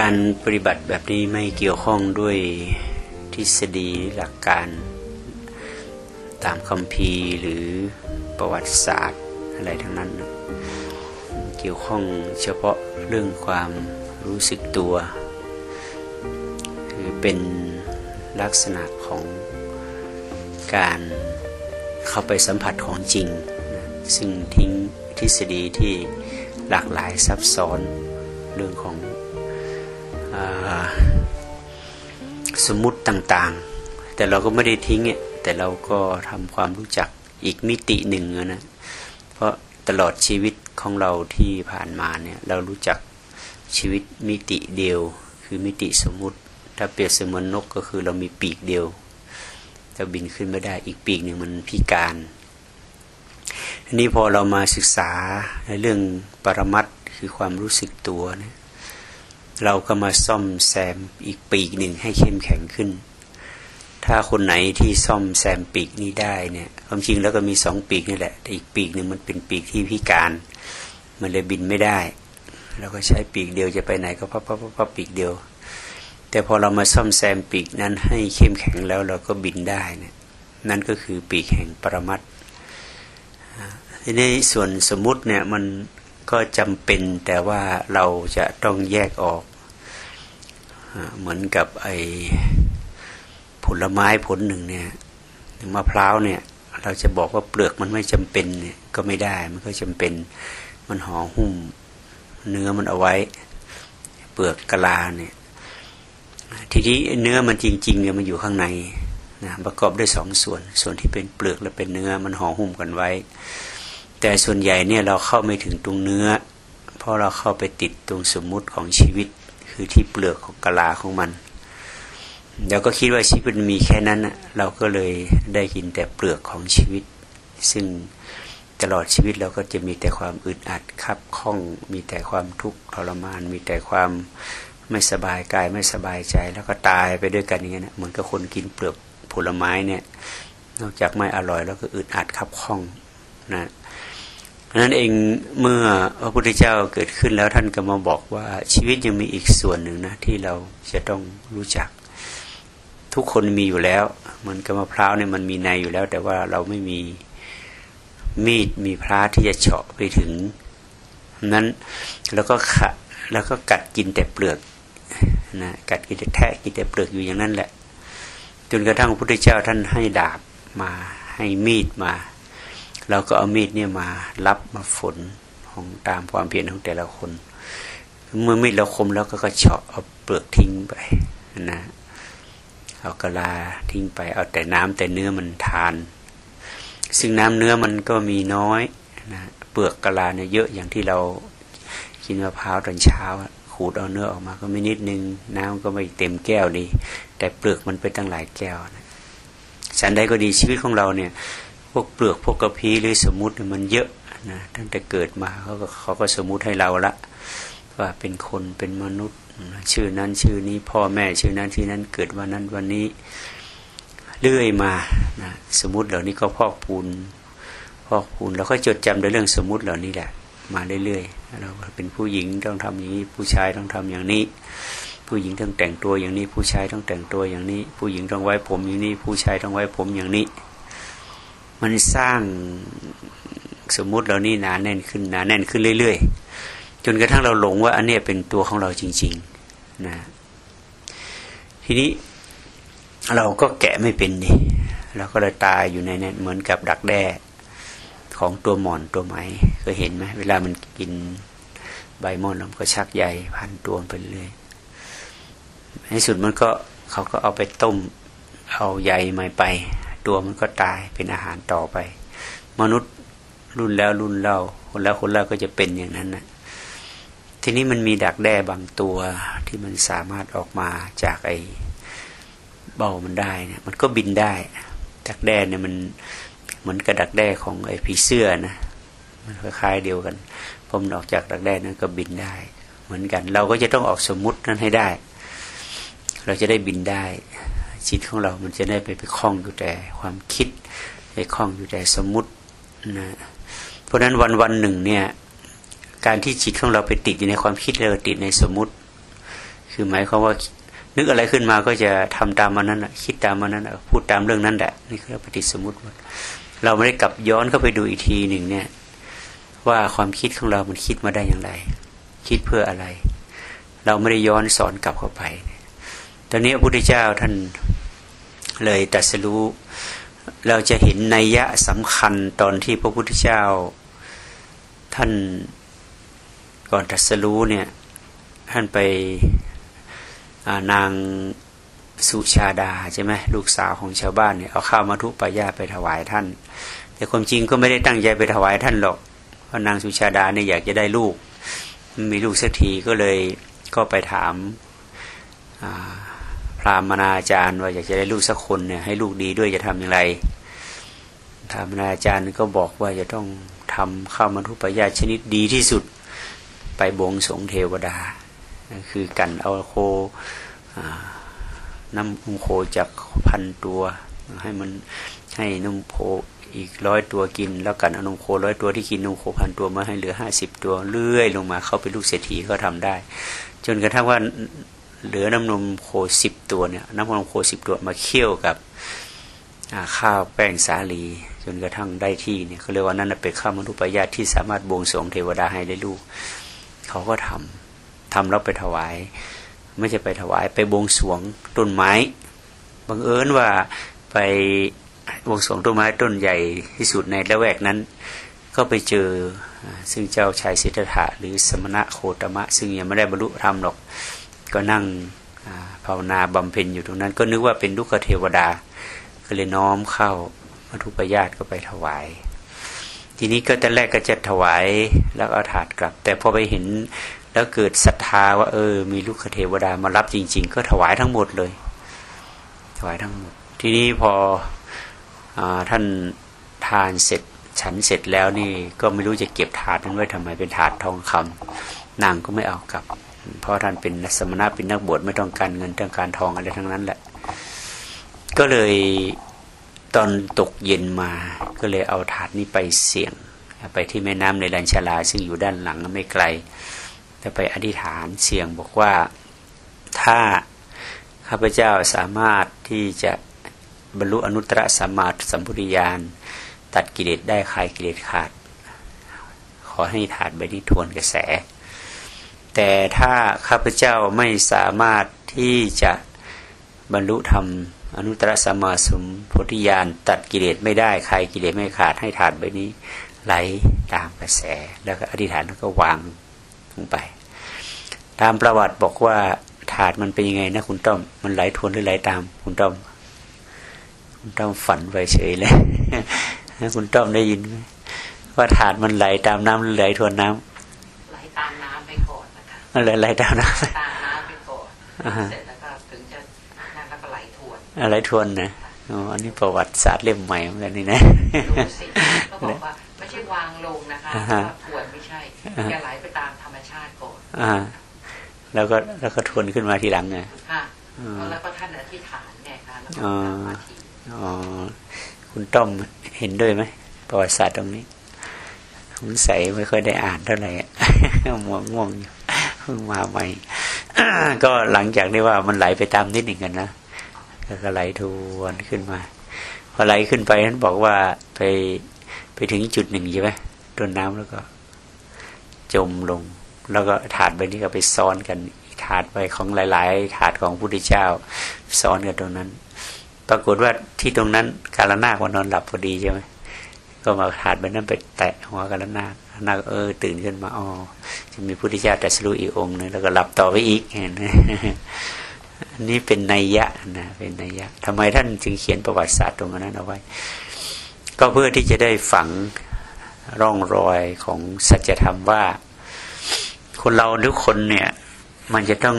การปฏิบัติแบบนี้ไม่เกี่ยวข้องด้วยทฤษฎีหลักการตามคำพีหรือประวัติศาสตร์อะไรทั้งนั้น เกี่ยวข้องเฉพาะเรื่องความรู้สึกตัว คือเป็นลักษณะของการเข้าไปสัมผัสของจริง ซึ่งทิ้งทฤษฎีที่หลากหลายซับซ้อนเรื่องของ สมมุติต่างๆ แต่เราก็ไม่ได้ทิ้งเนี่ยแต่เราก็ทำความรู้จักอีกมิติหนึ่งนะ เพราะตลอดชีวิตของเราที่ผ่านมาเนี่ยเรารู้จักชีวิตมิติเดียว คือมิติสมมุติ ถ้าเปรียบเสมือนนกก็คือเรามีปีกเดียวจะบินขึ้นไม่ได้อีกปีกหนึ่งมันพิการทีนี้พอเรามาศึกษาในเรื่องปรมัตคือความรู้สึกตัวเนี่ย เราก็มาซ่อมแซมอีกปีกหนึ่งให้เข้มแข็งขึ้น ถ้าคนไหนที่ซ่อมแซมปีกนี้ได้เนี่ยความจริงแล้วก็มีสองปีกนี่แหละ แต่อีกปีกหนึ่งมันเป็นปีกที่พิการ มันเลยบินไม่ได้เราก็ใช้ปีกเดียวจะไปไหนก็พับพับพับปีกเดียว แต่พอเรามาซ่อมแซมปีกนั้นให้เข้มแข็งแล้วเราก็บินได้เนี่ยนั่นก็คือปีกแห่งปรมัตทีนี้ส่วนสมมุติเนี่ยมันก็จำเป็นแต่ว่าเราจะต้องแยกออก เหมือนกับไอผลไม้ผลหนึ่งเนี่ยมะพร้าวเนี่ย เราจะบอกว่าเปลือกมันไม่จำเป็นเนี่ยก็ไม่ได้ มันก็จำเป็น มันห่อหุ้ม เนื้อมันเอาไว้ เปลือกกะลาเนี่ย ทีนี้เนื้อมันจริงๆเนี่ยมันอยู่ข้างในนะประกอบด้วยสองส่วน ส่วนที่เป็นเปลือกและเป็นเนื้อมันห่อหุ้มกันไว้ แต่ส่วนใหญ่เนี่ยเราเข้าไม่ถึงตรงเนื้อ เพราะเราเข้าไปติดตรงสมมุติของชีวิต คือที่เปลือกของกะลาของมันเราก็คิดว่าชีวิตมีแค่นั้นเราก็เลยได้กินแต่เปลือกของชีวิต ซึ่งตลอดชีวิตเราก็จะมีแต่ความอึดอัดคับข้อง มีแต่ความทุกข์ทรมาน มีแต่ความไม่สบายกายไม่สบายใจ แล้วก็ตายไปด้วยกันอย่างนี้นะเหมือนกับคนกินเปลือกผลไม้เนี่ย นอกจากไม่อร่อยแล้วก็อึดอัดขับข้องนะ นั้นเองเมื่อพระพุทธเจ้าเกิดขึ้นแล้วท่านก็มาบอกว่าชีวิตยังมีอีกส่วนหนึ่งนะที่เราจะต้องรู้จัก ทุกคนมีอยู่แล้วมือนกับมะพร้าวเนี่ยมันมีในอยู่แล้ว แต่ว่าเราไม่มีมีดมีพระที่จะเฉาะไปถึง นั้นแล้วก็ขะแล้วก็กัดกินแต่เปลือกนะกัดกินแต่แทะกินแต่เปลือกอยู่อย่างนั้นแหละ จนกระทั่งพระพุทธเจ้าท่านให้ดาบมาให้มีดมา เราก็เอามีดเนี่ยมารับมาฝนของตามความเพียรของแต่ละคน เมื่อมีดเราคมแล้วก็กระเฉาะเอาเปลือกทิ้งไปนะเอากระลาทิ้งไปเอาแต่น้ำแต่เนื้อมันทาน ซึ่งน้ำเนื้อมันก็มีน้อยนะเปลือกกระลาเนี่ยเยอะอย่างที่เรากินมะพร้าวตอนเช้าขูดเอาเนื้อออกมาก็ไม่นิดนึง น้ำก็ไม่เต็มแก้วดีแต่เปลือกมันไปตั้งหลายแก้วนะฉันใดก็ดีชีวิตของเราเนี่ย พวกเปลือกพวกกระพี้หรือสมมติมันเยอะนะตั้งแต่เกิดมาเขาก็เขาก็สมมติให้เราละ ว่าเป็นคนเป็นมนุษย์ ชื่อนั้นชื่อนี้พ่อแม่ชื่อนั้นชื่อนั้นเกิดวันนั้นวันนี้เรื่อยมานะสมมติเหล่านี้ก็พอกพูนพอกพูนแล้วก็จดจำในเรื่องสมมติเหล่านี้แหละ มาเรื่อยๆเราเป็นผู้หญิงต้องทำอย่างนี้ผู้ชายต้องทำอย่างนี้ ผู้หญิงต้องแต่งตัวอย่างนี้ ผู้ชายต้องแต่งตัวอย่างนี้ ผู้หญิงต้องไว้ผมอย่างนี้ ผู้ชายต้องไว้ผมอย่างนี้ มันสร้างสมมุติเรานี่หนาแน่นขึ้นหนาแน่นขึ้นเรื่อยๆ จนกระทั่งเราหลงว่าอันนี้เป็นตัวของเราจริงๆนะทีนี้เราก็แกะไม่เป็นนี่เราก็เลยตายอยู่ในนั้นเหมือนกับดักแด้ของตัวหมอนตัวไม้เคยเห็นไหมเวลามันกินใบมอนมันก็ชักใยพันตัวไปเรื่อยในสุดมันก็เขาก็เอาไปต้มเอาใยไม้ไป ตัวมันก็ตายเป็นอาหารต่อไป มนุษย์รุ่นแล้วรุ่นเล่าคนแล้วคนเล่าก็จะเป็นอย่างนั้นนะทีนี้มันมีดักแด้บางตัวที่มันสามารถออกมาจากไอ้เบามันได้เนี่ยมันก็บินได้ ดักแด้เนี่ยมันเหมือนกระดักแด้ของไอ้ผีเสื้อนะมันคล้ายๆเดียวกันพอมันออกจากดักแด้นั้นก็บินได้ เหมือนกัน เราก็จะต้องออกสมมุตินั้นให้ได้ เราจะได้บินได้ จิตของเรา มันจะได้ไปไปคล้องอยู่แต่ความคิดไปคล้องอยู่แต่สมมุตินะเพราะฉะนั้นวันวันหนึ่งเนี่ย การที่จิตของเราไปติดอยู่ในความคิดเราติดในสมมุติ คือหมายความว่านึกอะไรขึ้นมาก็จะทำตามมันนั้นคิดตามมันนั้นพูดตามเรื่องนั้นแหละนี่คือปฏิสมมติเราไม่ได้กลับย้อนเข้าไปดูอีกทีหนึ่งเนี่ย ว่าความคิดของเรา มันคิดมาได้อย่างไร คิดเพื่ออะไร เราไม่ได้ย้อนสอนกลับเข้าไป ตอนนี้พระพุทธเจ้าท่านเลยตัดสรู้ เราจะเห็นนัยยะสำคัญตอนที่พระพุทธเจ้า ท่านก่อนตัดสรู้เนี่ยท่านไปนางสุชาดาใช่ไหมลูกสาวของชาวบ้านเนี่ยเอาข้าวมาทุปายาไปถวายท่าน แต่ความจริงก็ไม่ได้ตั้งใจไปถวายท่านหรอกเพราะนางสุชาดาเนี่ยอยากจะได้ลูก มีลูกสักทีก็เลยก็ไปถาม พราหมณาจารย์ว่าอยากจะได้ลูกสักคนเนี่ยให้ลูกดีด้วยจะทำอย่างไรพราหมณาจารย์ก็บอกว่าจะต้องทำข้าวมาทุปยาชนิดดีที่สุดไปบวงสงเทวดา คือกันเอาโคน้ำนมโคจากพันตัว ให้มันให้นมโคอีกร้อยตัวกิน แล้วกันอนมโคร้อยตัวที่กินนมโคพันตัวมาให้เหลือห้าสิบตัวเลื่อยลงมาเข้าไปลูกเศรษฐีก็ทำได้ จนกระทั่งว่า เหลือน้ำนมโคสิบตัวเนี่ยน้ำนมโคสิบตัวมาเคี่ยวกับข้าวแป้งสาลีจนกระทั่งได้ที่เนี่ยเขาเรียกว่านั่นเป็นข้าวมนุษย์ปยาที่สามารถบวงสรวงเทวดาให้ได้ลูก เขาก็ทำทำแล้วไปถวาย ไม่ใช่ไปถวาย ไปบวงสรวงต้นไม้บังเอิญว่าไปบวงสรวงต้นไม้ต้นใหญ่ที่สุดในละแวกนั้น ก็ไปเจอซึ่งเจ้าชายสิทธัตถะหรือสมณะโคตมะ ซึ่งยังไม่ได้บรรลุธรรมหรอก ก็นั่งภาวนาบำเพ็ญอยู่ตรงนั้น ก็นึกว่าเป็นลูกเทวดา ก็เลยน้อมเข้ามัทุปยาตก็ไปถวาย ทีนี้ก็แต่แรกก็จะถวายแล้วเอาถาดกลับ แต่พอไปเห็นแล้วเกิดศรัทธาว่า เออ มีลูกเทวดามารับจริง ๆ ก็ถวายทั้งหมดเลย ถวายทั้งหมด ทีนี้พออท่านทานเสร็จฉันเสร็จแล้วนี่ก็ไม่รู้จะเก็บถาดนั้นไว้ทำไมเป็นถาดทองคำนางก็ไม่เอากลับ เพราะท่านเป็นสมณะเป็นนักบวชไม่ต้องการเงินต้องการทองอะไรทั้งนั้นแหละ ก็เลยตอนตกเย็นมาก็เลยเอาถาดนี้ไปเสี่ยง ไปที่แม่น้ำในลันชลา ซึ่งอยู่ด้านหลังไม่ไกลจะไปอธิษฐานเสี่ยงบอกว่าถ้าข้าพเจ้าสามารถที่จะบรรลุอนุตตรสัมมาสัมพุทธญาณตัดกิเลสได้คลายกิเลสขาด ขอให้ถาดใบนี้ทวนกระแส แต่ถ้าข้าพเจ้าไม่สามารถที่จะบรรลุธรรม อนุตตรสัมมาสัมพุทธญาณตัดกิเลสไม่ได้ใคลายกิเลสไม่ขาดให้ถาดใบนี้ ไหลตามกระแสแล้วก็อธิษฐานแล้วก็วางลงไป ตามประวัติบอกว่าถาดมันเป็นยังไงนะคุณต้อม มันไหลทวนหรือไหลตามคุณต้อม คุณต้อมฝันไปเฉยเลยคุณต้อมได้ยินไหมว่าถาดมันไหลตามน้ำหรือไหลทวนน้ำไหลตามน้ำไปก่ อนนะคะมันไหลตามน้ำตามน้ำไปก่อนเสร็จแล้วก็ถึงจะนั่นแล้วก็ไหลทวนไหลทวนนะอ๋ออันนี้ประวัติศาสตร์เล่มใหม่เหมือนกันนี่นะดูสิเขาบอกว่าไม่ใช่วางลงนะคะทวนไม่ใช่จะไหลไปตามธรรมชาติก่อนอ่า แล้วก็แล้วก็ทวนขึ้นมาทีหลังไงค่ะแล้วก็ท่านอธิษฐานไงคะแล้วก็อ๋อคุณต้อมเห็นด้วยไหมประวัติศาสตร์ตรงนี้คุณใสไม่ค่อยได้อ่านเท่าไหร่ง่วงง่วงอยู่ เพิ่งมาใหม่ก็หลังจากนี้ว่ามันไหลไปตามนิดหนึ่งกันนะก็ไหลทวนขึ้นมา พอไหลขึ้นไปนั้นบอกว่าไปไปถึงจุดหนึ่งใช่ไหมต้นน้ำแล้วก็ จมลง แล้วก็ถาดใบนี้ก็ไปซ้อนกันถาดใบของหลาย ๆ ถาดของพระพุทธเจ้า ซ้อนกันตรงนั้น ปรากฏว่าที่ตรงนั้นกาลนาควันนอนหลับพอดีใช่ไหมก็มาถาดใบนั้นไปแตะหัวกาลนาค นาเออตื่นขึ้นมาอ๋อจะมีพุทธเจ้าแต่สรู้อีกองค์นึงแล้วก็หลับต่อไปอีกเห็นไหมนี่เป็นนัยยะนะเป็นนัยยะทำไมท่านจึงเขียนประวัติศาสตร์ตรงนั้นเอาไว้ ก็เพื่อที่จะได้ฝังร่องรอยของสัจธรรมว่า คนเราทุกคนเนี่ย มันจะต้อง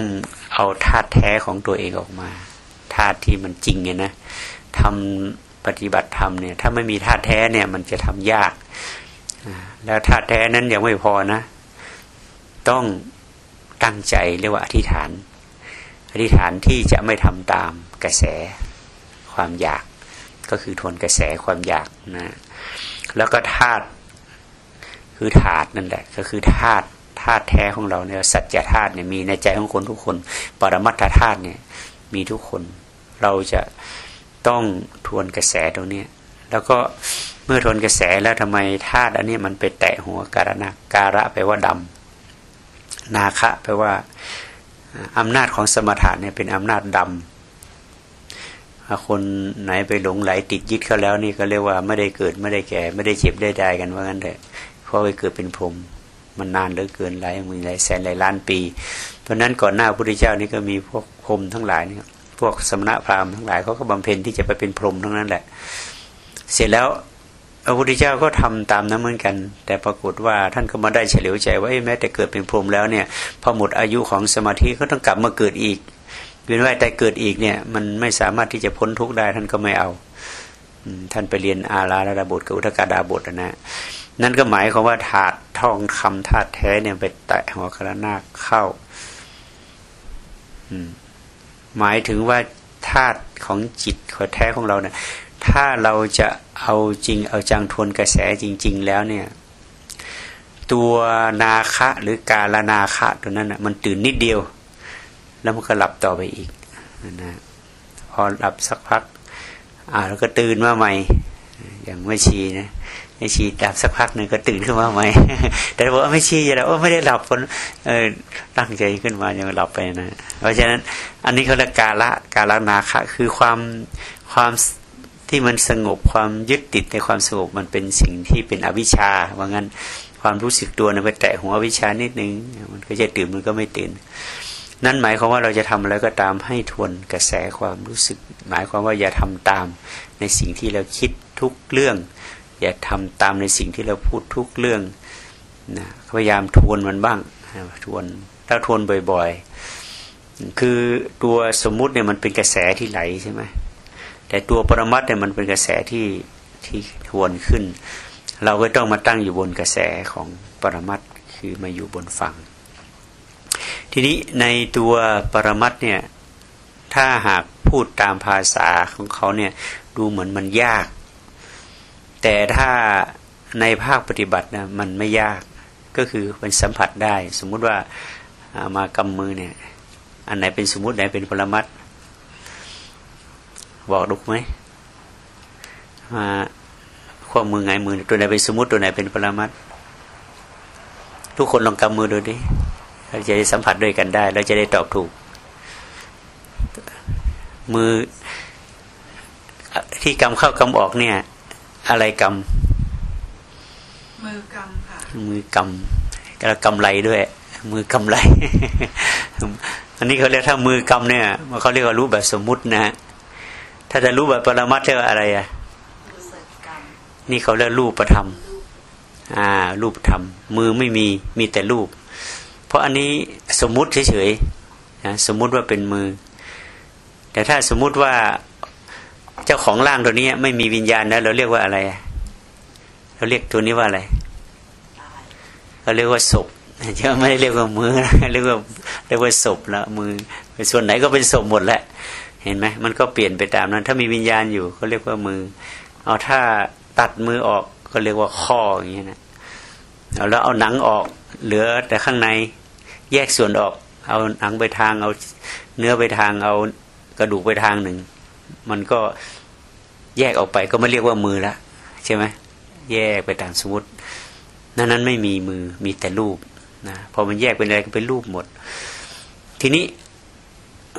เอาธาตุแท้ของตัวเองออกมาธาตุที่มันจริงเนี่ยนะทำปฏิบัติธรรมเนี่ย ถ้าไม่มีธาตุแท้เนี่ย มันจะทำยาก แล้วธาตุแท้นั้นยังไม่พอนะ ต้องตั้งใจเรียกว่าอธิษฐาน อธิษฐานที่จะไม่ทำตามกระแสความอยาก ก็คือทวนกระแสความอยากนะ แล้วก็ธาตุคือถาดนั่นแหละ ก็คือธาตุธธาตุแท้ของเราเนี่ยสัจธาตุเนี่ยมีในใจของคนทุกคน ปรมัตถธาตุเนี่ย มีทุกคน เราจะต้องทวนกระแสตรงนี้แล้วก็ เมื่อทนกระแสแล้วทำไมธาตุอันนี้มันไปแตะหัวการณะการะแปลว่าดำนาคะแปลว่าอำนาจของสมถะเนี่ยเป็นอำนาจดำคนไหนไปหลงไหลติดยึดเขาแล้วนี่ก็เรียกว่าไม่ได้เกิดไม่ได้แก่ ไม่ได้เจ็บได้ได้กันว่างั้นเถอะเพราะไปเกิดเป็นพรมมันนานเหลือเกินหลายหมื่นหลายแสนหลายล้านปี เพราะนั้นก่อนหน้าพระพุทธเจ้านี่ก็มีพวกพรมทั้งหลายนี่พวกสมณะพราหมณ์ทั้งหลายเขาก็บำเพ็ญที่จะไปเป็นพรมทั้งนั้นแหละ เสร็จแล้ว พระพุทธเจ้าก็ทำตามนั้นเหมือนกัน แต่ปรากฏว่าท่านก็มาได้เฉลียวใจว่าแม้แต่เกิดเป็นพรหมแล้วเนี่ยพอหมดอายุของสมาธิก็ต้องกลับมาเกิดอีกเวียนว่ายแต่เกิดอีกเนี่ย มันไม่สามารถที่จะพ้นทุกข์ได้ท่านก็ไม่เอาท่านไปเรียนอาราดาบทกับอุทกาดาบทนะนั่นก็หมายความว่าถาดทองคำธาตุแท้เนี่ยไปแตะหัวคารนาเข้าหมายถึงว่าธาตุของจิตของแท้ของเราเนี่ย ถ้าเราจะเอาจริงเอาจังทวนกระแสจริง ๆ แล้วเนี่ย ตัวนาคะหรือกาลนาคะตัวนั้นนะมันตื่นนิดเดียว แล้วมันก็หลับต่อไปอีกนะพอหลับสักพัก อ่าแล้วก็ตื่นมาใหม่ อย่างไม่ชีนะไม่ชีดับสักพักหนึ่งก็ตื่นขึ้นมาใหม่ แต่บอกว่าไม่ชีอย่าแล้วไม่ได้หลับคนเออตั้งใจขึ้นมายังหลับไปนะ เพราะฉะนั้น อันนี้เขาเรียกกาละกาลนาคะ คือความความ ที่มันสงบความยึดติดในความสงบมันเป็นสิ่งที่เป็นอวิชชาว่างั้นความรู้สึกตัวนะไปแตะหัววิชานิดนึง มันก็จะตื่นมันก็ไม่ตื่น นั่นหมายความว่าเราจะทำอะไรก็ตามให้ทวนกระแสความรู้สึก หมายความว่าอย่าทำตาม ในสิ่งที่เราคิดทุกเรื่อง อย่าทำตามในสิ่งที่เราพูดทุกเรื่องนะพยายามทวนมันบ้างทวนถ้าทวนบ่อยๆ คือตัวสมมุติเนี่ยมันเป็นกระแสที่ไหลใช่ไหม แต่ตัวปรมัตเนี่ยมันเป็นกระแสที่ที่ทวนขึ้น เราก็ต้องมาตั้งอยู่บนกระแสของปรมัตคือมาอยู่บนฝั่ง ทีนี้ในตัวปรมัตเนี่ยถ้าหากพูดตามภาษาของเขาเนี่ยดูเหมือนมันยาก แต่ถ้าในภาคปฏิบัตินะมันไม่ยากก็คือมันสัมผัสได้ สมมุติว่ามากำมือเนี่ย อันไหนเป็นสมมติไหนเป็นปรมัต บอกดูไหมมาข้อมือไงมือตัวไหนเป็นสมมติตัวไหนเป็นปรมัตทุกคนลองกำมือดูดิเราจะได้สัมผัสด้วยกันได้เราจะได้ตอบถูก มือที่กำเข้ากำออกเนี่ย อะไรกำมือกำค่ะมือกำแล้วกำไรด้วย มือกำไร อันนี้เขาเรียกถ้ามือกำเนี่ยเขาเรียกว่ารู้แบบสมมุตินะฮะ ถ้าจะรู้แบบปรมัตเรียกว่าอะไรอะนี่เขาเรียกรูปประธรรม อ่า รูปธรรม มือไม่มีมีแต่รูป เพราะอันนี้สมมุติเฉยๆนะสมมุติว่าเป็นมือ แต่ถ้าสมมุติว่าเจ้าของร่างตัวนี้ไม่มีวิญญาณแล้วเราเรียกว่าอะไร เราเรียกตัวนี้ว่าอะไรเราเรียกว่าศพจะไม่ได้เรียกว่ามือเรียกว่าเรียกว่าศพละมือส่วนไหนก็เป็นศพหมดแหละ เห็นไหมมันก็เปลี่ยนไปตามนั้น ถ้ามีวิญญาณอยู่เขาเรียกว่ามือ เอาถ้าตัดมือออกก็เรียกว่าข้ออย่างเงี้ยนะเอาแล้วเอาหนังออก เหลือแต่ข้างในแยกส่วนออก เอาหนังไปทางเอาเนื้อไปทางเอากระดูกไปทางหนึ่ง มันก็แยกออกไปก็ไม่เรียกว่ามือละใช่ไหมแยกไปตามสมมตินั้นนั้นไม่มีมือมีแต่รูปนะพอมันแยกเป็นอะไรก็เป็นรูปหมด ทีนี้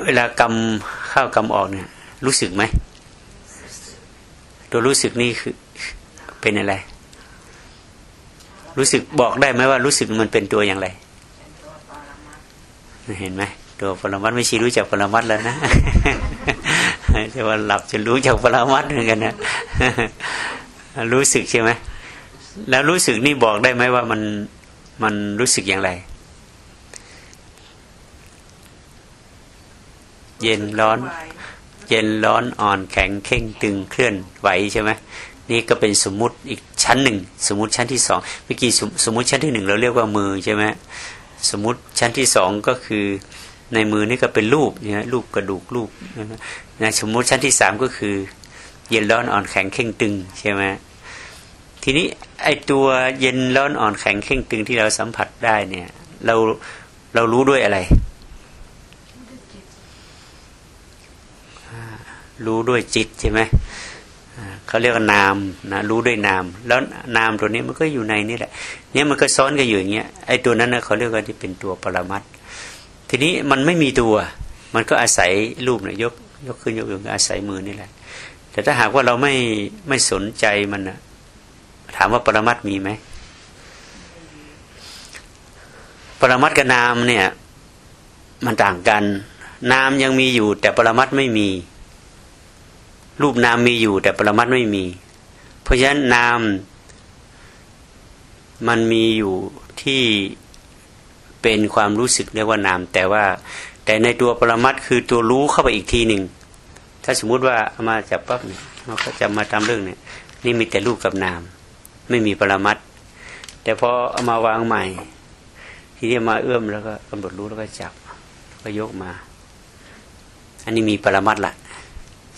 เวลากำเข้ากำออกเนี่ย รู้สึกไหม ตัวรู้สึกนี่คือเป็นอะไร รู้สึกบอกได้ไหมว่ารู้สึกมันเป็นตัวอย่างไร เห็นไหมตัวปรมัตไม่ชีรู้จักปรมัตแล้วนะแต่ว่าหลับจะรู้จักปรมัตเหมือนกันนะรู้สึกใช่ไหมแล้วรู้สึกนี่บอกได้ไหมว่ามันมันรู้สึกอย่างไร เย็นร้อน เย็นร้อนอ่อนแข็งเข่งตึงเคลื่อนไหวใช่ไหมนี่ก็เป็นสมมุติอีกชั้นหนึ่ง สมมุติชั้นที่สองเมื่อกี้สมมุติชั้นที่หนึ่งเราเรียกว่ามือใช่ไหมสมมุติชั้นที่สองก็คือในมือนี่ก็เป็นรูปเนี่ยรูปกระดูกรูปนะสมมุติชั้นที่สามก็คือ เย็นร้อนอ่อนแข็งเข่งตึงใช่ไหมทีนี้ไอตัวเย็นร้อนอ่อนแข็งเข่งตึงที่เราสัมผัสได้เนี่ย เราเรารู้ด้วยอะไร รู้ด้วยจิตใช่ไหมเขาเรียกว่านามนะรู้ด้วยนาม แล้วนามตัวนี้มันก็อยู่ในนี่แหละ เนี่ยมันก็ซ้อนกันอยู่อย่างเงี้ยไอ้ตัวนั้นนะเขาเรียกว่าที่เป็นตัวปรมัตทีนี้มันไม่มีตัว มันก็อาศัยรูปเนี่ยยกยกขึ้นยกลงอาศัยมือนี่แหละ แต่ถ้าหากว่าเราไม่ไม่สนใจมันนะถามว่าปรมัตมีไหมปรมัตกับนามเนี่ย มันต่างกัน นามยังมีอยู่ แต่ปรมัตไม่มี รูปนามมีอยู่ แต่ปรมัตไม่มี เพราะฉะนั้นนามมันมีอยู่ที่เป็นความรู้สึกเรียกว่านาม แต่ว่า แต่ในตัวปรมัตคือตัวรู้เข้าไปอีกทีหนึ่งถ้าสมมุติว่าามาจับปั๊บเนี่ยเราก็จะมาทำเรื่องเนี่ย นี่มีแต่รูปกับนาม ไม่มีปรมัตแต่พอเอามาวางใหม่ ทีนี้มาเอื้อมแล้วก็กำหนดรู้แล้วก็จับก็ยกมา อันนี้มีปรมัตละ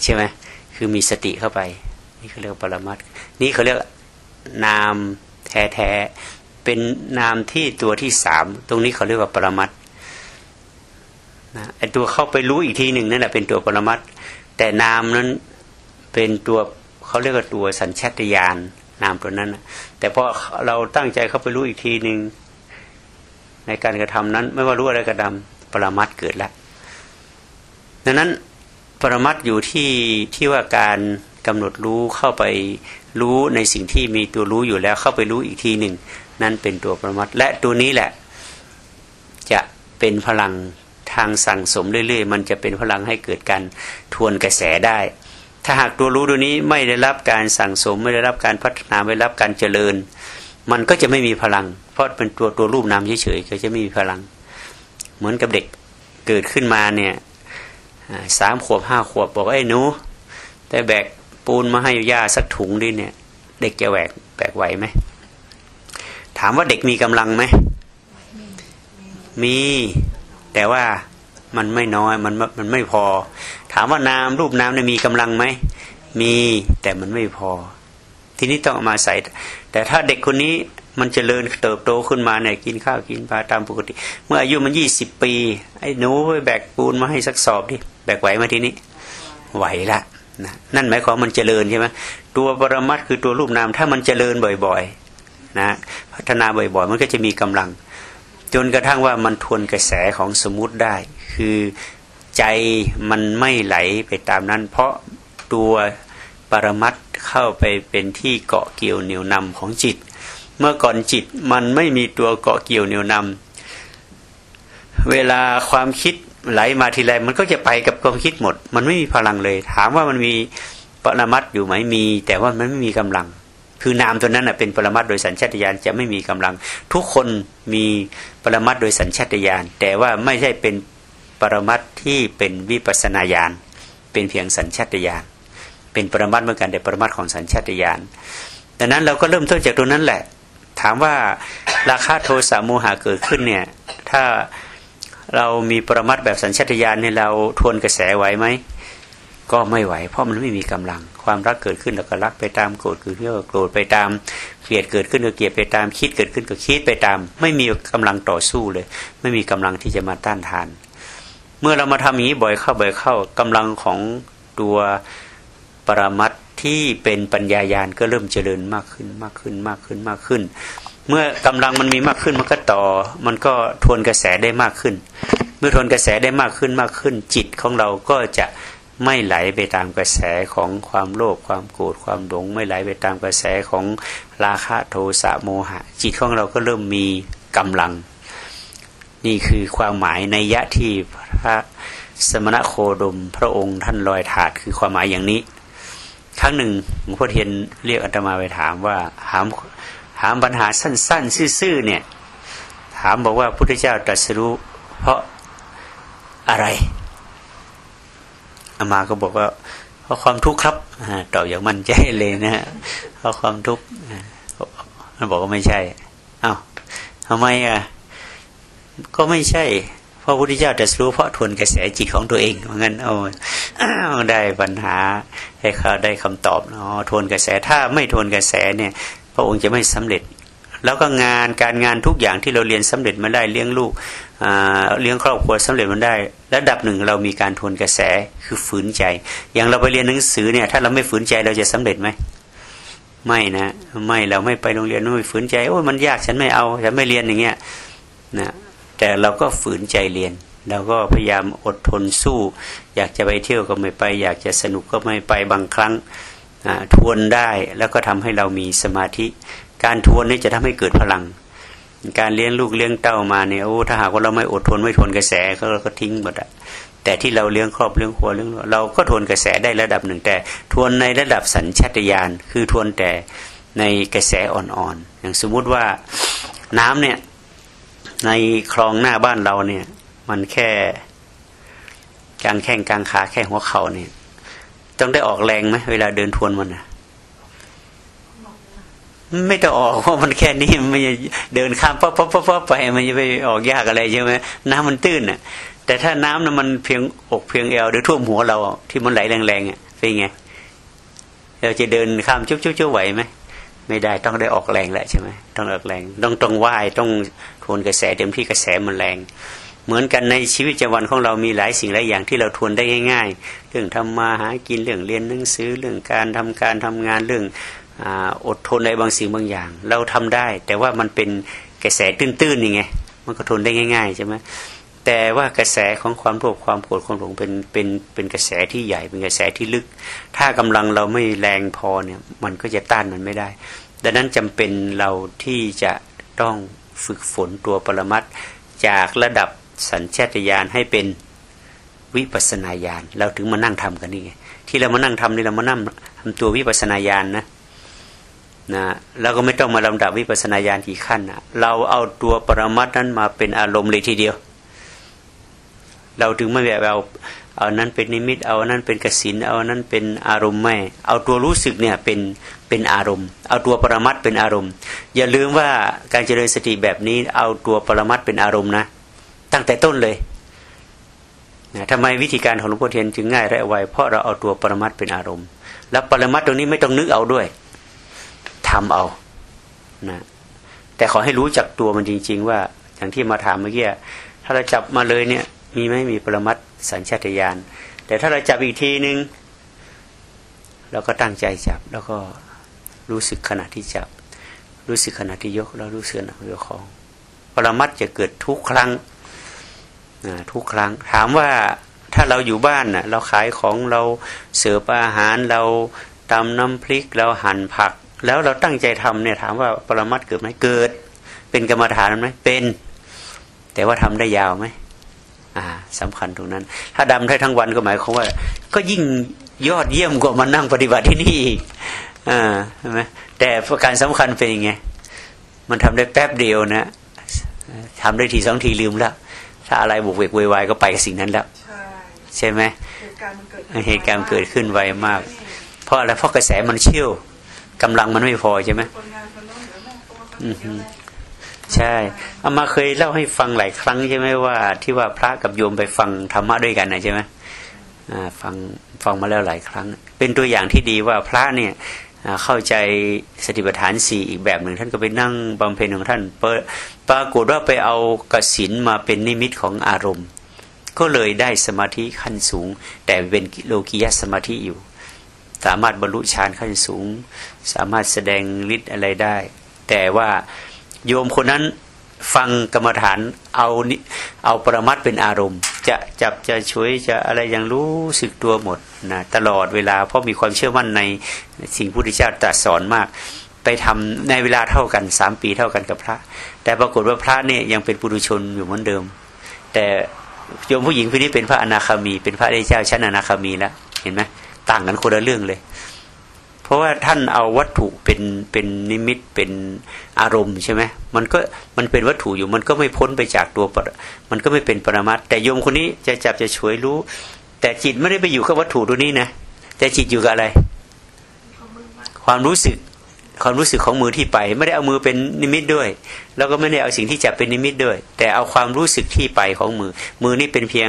ใช่ไหม คือมีสติเข้าไป นี่เขาเรียกปรมัตนี่เขาเรียกนามแท้ๆเป็นนามที่ตัวที่สามตรงนี้เขาเรียกว่าปรมัตนะไอตัวเข้าไปรู้อีกทีหนึ่งนั่นแหละเป็นตัวปรมัตแต่นามนั้นเป็นตัวเขาเรียกว่าตัวสัญชาตญาณนามตัวนั้นแต่พอเราตั้งใจเข้าไปรู้อีกทีหนึ่งในการกระทำนั้น ไม่ว่ารู้อะไรกระดำปรมัตเกิดแล้วดังนั้น ปรมัตอยู่ที่ที่ว่าการกำหนดรู้เข้าไปรู้ในสิ่งที่มีตัวรู้อยู่แล้วเข้าไปรู้อีกทีหนึ่ง นั่นเป็นตัวปรมัตและตัวนี้แหละ จะเป็นพลังทางสั่งสมเรื่อยๆ มันจะเป็นพลังให้เกิดการทวนกระแสได้ ถ้าหากตัวรู้ตัวนี้ไม่ได้รับการสั่งสมไม่ได้รับการพัฒนาไม่ได้รับการเจริญ มันก็จะไม่มีพลัง เพราะเป็นตัวตัวรูปนามเฉยๆก็จะไม่มีพลัง เหมือนกับเด็กเกิดขึ้นมาเนี่ย สามขวบห้าขวบบอกไอ้หนูแต่แบกปูนมาให้ย่าสักถุงดิเนี่ย เด็กจะแบกแบกไหวไหมถามว่าเด็กมีกำลังไหมมี แต่ว่ามันไม่น้อยมันมันไม่พอ ถามว่านามรูปน้ำเนี่ยมีกำลังไหมมีแต่มันไม่พอ ทีนี้ต้องมาใส่ แต่ถ้าเด็กคนนี้มันจเจริญเติบโตขึ้นมาเนี่ยกินข้าวกินปลาตามปกติ เมื่ออายุมันยี่สิบปี ไอ้หนูไปแบกปูนมาให้สักสอบดิ แบกไหวมาทีนี้ไหวละนะนั่นหมายความมันเจริญใช่ไหมตัวปรมัตคือตัวรูปนามถ้ามันเจริญบ่อยๆนะพัฒนาบ่อยๆ มันก็จะมีกำลัง จนกระทั่งว่ามันทวนกระแสของสมุติได้ คือใจมันไม่ไหลไปตามนั้น เพราะตัวปรมัตเข้าไปเป็นที่เกาะเกี่ยวเหนี่ยวนำของจิต เมื่อก่อนจิตมันไม่มีตัวเกาะเกี่ยวเหนี่ยวนำเวลาความคิด ไหลมาทีไรมันก็จะไปกับความคิดหมด มันไม่มีพลังเลย ถามว่ามันมีปรมัตอยู่ไหมมี แต่ว่ามันไม่มีกำลัง คือนามตัวนั้นเป็นปรมัตโดยสัญชาตญาณจะไม่มีกำลัง ทุกคนมีปรมัตโดยสัญชาตญาณแต่ว่าไม่ใช่เป็นปรมัตที่เป็นวิปัสนาญาณเป็นเพียงสัญชาตญาณเป็นปรมัตเหมือนกันแต่ปรมัตของสัญชาตญาณดังนั้นเราก็เริ่มต้นจากตรงนั้นแหละ ถามว่าราคาโทสะโมหะเกิดขึ้นเนี่ย ถ้า เรามีปรมัตแบบสัญชาตญาณเนี่ยเราทวนกระแสไหวไหมก็ไม่ไหว เพราะมันไม่มีกำลัง ความรักเกิดขึ้นเราก็รักไปตามโกรธเกิดขึ้นก็โกรธไปตามเกลียดเกิดขึ้นก็เกลียดไปตามคิดเกิดขึ้นก็คิดไปตาม ไม่มีกำลังต่อสู้เลย ไม่มีกำลังที่จะมาต้านทาน เมื่อเรามาทำอย่างนี้บ่อยเข้าบ่อยเข้ากำลังของตัวปรมัตที่เป็นปัญญายาณก็เริ่มเจริญมากขึ้นมากขึ้นมากขึ้นมากขึ้น เมื่อกำลังมันมีมากขึ้นมันก็ต่อ มันก็ทวนกระแสได้มากขึ้น เมื่อทวนกระแสได้มากขึ้นมากขึ้น จิตของเราก็จะไม่ไหลไปตามกระแสของความโลภความโกรธความหลง ไม่ไหลไปตามกระแสของราคะโทสะโมหะ จิตของเราก็เริ่มมีกำลัง นี่คือความหมายในยะที่พระสมณโคดมพระองค์ท่านลอยถาดคือความหมายอย่างนี้ ครั้งหนึ่งหลวงพ่อเทียนเรียกอาตมาไปถามว่าถาม ถามปัญหาสั้น ๆ ซื่อๆเนี่ย ถามบอกว่าพุทธเจ้าตรัสรู้ เพราะอะไรอามาก็บอกว่า เพราะความทุกข์ครับตอบอย่างมั่นใจเลยนะฮะเพราะความทุกข์มันบอกว่าไม่ใช่ เอา้าทำไมอะก็ไม่ใช่เพราะพุทธเจ้าตรัสรู้เพราะทวนกระแสจิตของตัวเองเพราะงั้นเอาได้ปัญหาให้เขาได้คำตอบเนาะทวนกระแสถ้าไม่ทวนกระแสเนี่ย พระองค์จะไม่สำเร็จ แล้วก็งานการงานทุกอย่างที่เราเรียนสำเร็จมาได้เลี้ยงลูกเลี้ยงครอบครัวสำเร็จมันได้ ระดับหนึ่งเรามีการทวนกระแสคือฝืนใจ อย่างเราไปเรียนหนังสือเนี่ย ถ้าเราไม่ฝืนใจเราจะสำเร็จไหมไม่นะไม่เราไม่ไปโรงเรียนไม่ฝืนใจโอ้ยมันยากฉันไม่เอาฉันไม่เรียนอย่างเงี้ยนะแต่เราก็ฝืนใจเรียนเราก็พยายามอดทนสู้ อยากจะไปเที่ยวก็ไม่ไป อยากจะสนุกก็ไม่ไปบางครั้ง ทวนได้แล้วก็ทำให้เรามีสมาธิ การทวนนี่จะทำให้เกิดพลัง การเลี้ยงลูกเลี้ยงเต้ามาเนี่ยโอ้ถ้าหากว่าเราไม่อดทนไม่ทนกระแสเขาก็ทิ้งหมดอะแต่ที่เราเลี้ยงครอบเลี้ยงครัวเลี้ยงเราก็ทวนกระแสได้ระดับหนึ่ง แต่ทวนในระดับสัญชาตญาณคือทวนแต่ในกระแสอ่อนๆอย่างสมมุติว่าน้ำเนี่ยในคลองหน้าบ้านเราเนี่ย มันแค่กลางแข้งกลางขาแค่หัวเข่าเนี่ย ต้องได้ออกแรงไหมเวลาเดินทวนมันนะไม่ต้องออกเพราะมันแค่นี้มันจะเดินข้ามป๊อบป๊อบป๊อบไป มันจะไปออกยากอะไรใช่ไหมน้ำมันตื้นอะ แต่ถ้าน้ำนั้นมันเพียงอกเพียงเอวหรือท่วมหัวเราที่มันไหลแรงๆอะเป็นไงเราจะเดินข้ามจุ๊บจุ๊บจุ๊บไหวไหมไม่ได้ต้องได้ออกแรงแล้วใช่ไหมต้องออกแรง ต้องต้องว่ายต้องทวนกระแสเต็มที่กระแสมันแรง เหมือนกันในชีวิตประจำวันของเรามีหลายสิ่งหลายอย่างที่เราทวนได้ง่าย ๆ เรื่องทำมาหากินเรื่องเรียนหนังสือเรื่องการทำการทำงานเรื่องอดทนในบางสิ่งบางอย่าง เราทำได้ แต่ว่ามันเป็นกระแสตื้นๆนี่ไงมันก็ทนได้ง่ายๆใช่ไหมแต่ว่ากระแสของความโลภความโกรธความหลงเป็นเป็นเป็นกระแสที่ใหญ่เป็นกระแสที่ลึก ถ้ากำลังเราไม่แรงพอเนี่ยมันก็จะต้านมันไม่ได้ ดังนั้นจำเป็นเราที่จะต้องฝึกฝนตัวปรมัตจากระดับ สัญชาตญาณให้เป็นวิปัสนาญาณเราถึงมานั่งทำกันนี่ไงที่เรามานั่งทำนี่เรามานั่งทำตัววิปัสนาญาณนนะนะแล้วก็ไม่ต้องมาลำดับวิปัสนาญาณกี่ขั้นนะเราเอาตัวปรมัตนั้นมาเป็นอารมณ์เลยทีเดียว เราถึงไม่แบบเอาเอานั้นเป็นนิมิต เอานั้นเป็นกสินเอานั้นเป็นอารมณ์ไม่ เอาตัวรู้สึกเนี่ยเป็นเป็นอารมณ์ เอาตัวปรมัตเป็นอารมณ์ อย่าลืมว่าการเจริญสติแบบนี้ เอาตัวปรมัตเป็นอารมณ์นะ ตั้งแต่ต้นเลยนะทำไมวิธีการของหลวงพ่อเทียนจึงง่ายและไวเพราะเราเอาตัวปรมัตเป็นอารมณ์ แล้วปรมัตตรงนี้ไม่ต้องนึกเอาด้วยทำเอานะแต่ขอให้รู้จักตัวมันจริง ๆ ว่าอย่างที่มาถามเมื่อกี้ถ้าเราจับมาเลยเนี่ย มีไหมมีปรมัตสัญชาตญาณแต่ถ้าเราจับอีกทีนึงเราก็ตั้งใจจับ แล้วก็รู้สึกขณะที่จับ รู้สึกขณะที่ยก แล้วรู้สึกขณะที่ยกของ ปรมัตจะเกิดทุกครั้ง ทุกครั้งถามว่าถ้าเราอยู่บ้านนะเราขายของเราเสิร์ฟอาหารเราตำน้ำพริกเราหั่นผัก แล้วเราตั้งใจทำเนี่ยถามว่าปรมัตเกิดไหมเกิด เป็นกรรมฐานไหมเป็น แต่ว่าทำได้ยาวไหมอ่าสำคัญตรงนั้น ถ้าดำได้ทั้งวันก็หมายความว่า ก็ยิ่งยอดเยี่ยมกว่ามานั่งปฏิบัติที่นี่อีกอ่าใช่ไหมแต่ประการสำคัญเป็นยังไงมันทำได้แป๊บเดียวนะทำได้ทีสองทีลืมแล้ว ถ้าอะไรบุกเวกวายก็ไปกับสิ่งนั้นแล้วใช่ไหมเหตุการณ์มันเกิดเหตุการณ์เกิดขึ้นไวมาก เพราะอะไรเพราะกระแสมันเชี่ยวกำลังมันไม่พอใช่ไหมใช่เอามาเคยเล่าให้ฟังหลายครั้งใช่ไหมว่า ที่ว่าพระกับโยมไปฟังธรรมะด้วยกันนะใช่ไหมฟังฟังมาแล้วหลายครั้ง เป็นตัวอย่างที่ดีว่าพระเนี่ย เข้าใจสติปัฏฐานสี่อีกแบบหนึ่งท่านก็ไปนั่งบำเพ็ญของท่านปรากฏว่าไปเอากสินมาเป็นนิมิตของอารมณ์ ก็เลยได้สมาธิขั้นสูง แต่เป็นโลกิยสมาธิอยู่ สามารถบรรลุฌานขั้นสูง สามารถแสดงฤทธิ์อะไรได้ แต่ว่าโยมคนนั้น ฟังกรรมฐานเอาเอาประมัตเป็นอารมณ์ จะจับจะช่วยจะอะไรยังรู้สึกตัวหมดนะตลอดเวลาเพราะมีความเชื่อมั่นในสิ่งพุทธเจ้าตรัสสอนมาก ไปทำในเวลาเท่ากันสามปีเท่ากันกับพระ แต่ปรากฏว่าพระเนี่ยยังเป็นปุถุชนอยู่เหมือนเดิม แต่โยมผู้หญิงคนนี้เป็นพระอนาคามี เป็นพระได้เจ้าชั้นอนาคามีแล้วเห็นไหมต่างกันคนละเรื่องเลย เพราะว่าท่านเอาวัตถุเป็นเป็นนิมิตเป็นอารมณ์ใช่ไหมมันก็มันเป็นวัตถุอยู่มันก็ไม่พ้นไปจากตัวมันก็ไม่เป็นปรมัตแต่โยมคนนี้จะจับจะช่วยรู้ แต่จิตไม่ได้ไปอยู่กับวัตถุตัวนี้นะแต่จิตอยู่กับอะไร ความรู้สึกความรู้สึกของมือที่ไป ไม่ได้เอามือเป็นนิมิตด้วย แล้วก็ไม่ได้เอาสิ่งที่จับเป็นนิมิตด้วย แต่เอาความรู้สึกที่ไปของมือ มือนี่เป็นเพียง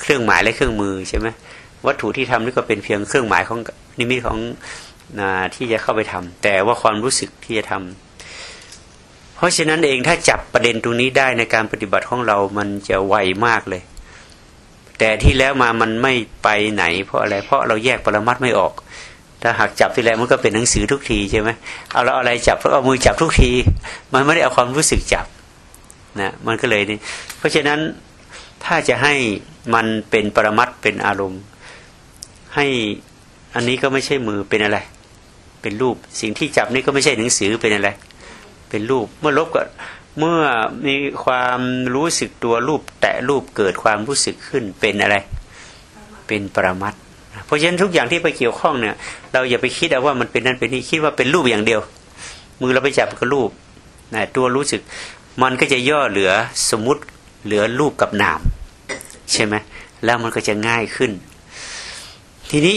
เครื่องหมายและเครื่องมือใช่ไหมวัตถุที่ทำนี่ก็เป็นเพียงเครื่องหมายของนิมิตของ นาที่จะเข้าไปทำแต่ว่าความรู้สึกที่จะทำราะฉะนั้นเองถ้าจับประเด็นตรงนี้ได้ในการปฏิบัติของเรามันจะไวมากเลย แต่ที่แล้วมามันไม่ไปไหน เพราะอะไร เพราะเราแยกปรมัตไม่ออก ถ้าหากจับที่แล้วมันก็เป็นหนังสือทุกทีใช่ไหมเอาเราอะไรจับแล้วเอามือจับทุกที มันไม่ได้เอาความรู้สึกจับนะมันก็เลยนี่เพราะฉะนั้นถ้าจะให้มันเป็นปรมัตเป็นอารมณ์ ให้อันนี้ก็ไม่ใช่มือเป็นอะไร เป็นรูป สิ่งที่จับนี่ก็ไม่ใช่หนังสือเป็นอะไร เป็นรูป เมื่อลบก็เมื่อมีความรู้สึกตัวรูป แตะรูปเกิดความรู้สึกขึ้นเป็นอะไร เป็นปรมัตเพราะฉะนั้นทุกอย่างที่ไปเกี่ยวข้องเนี่ย เราอย่าไปคิดเอาว่ามันเป็นนั่นเป็นนี่คิดว่าเป็นรูปอย่างเดียว มือเราไปจับกับรูปนะตัวรู้สึกมันก็จะย่อเหลือสมมติเหลือรูปกับนาม ใช่ไหมแล้วมันก็จะง่ายขึ้น ทีนี้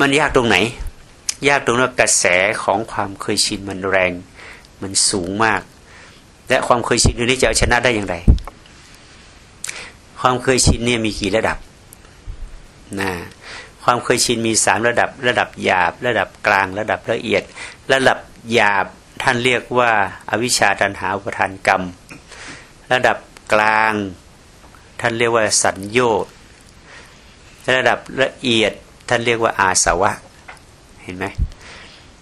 มันยากตรงไหน ยากตรงว่ากระแสของความเคยชินมันแรง มันสูงมาก และความเคยชินนี้จะเอาชนะได้อย่างไร ความเคยชินเนี่ยมีกี่ระดับนะความเคยชินมีสามระดับ ระดับหยาบ ระดับกลาง ระดับละเอียด ระดับหยาบท่านเรียกว่าอาวิชชาตันหาอุปทานกรรม ระดับกลาง ท่านเรียกว่าสัญโยชระดับละเอียดท่านเรียกว่าอาสวะ ห็นไหม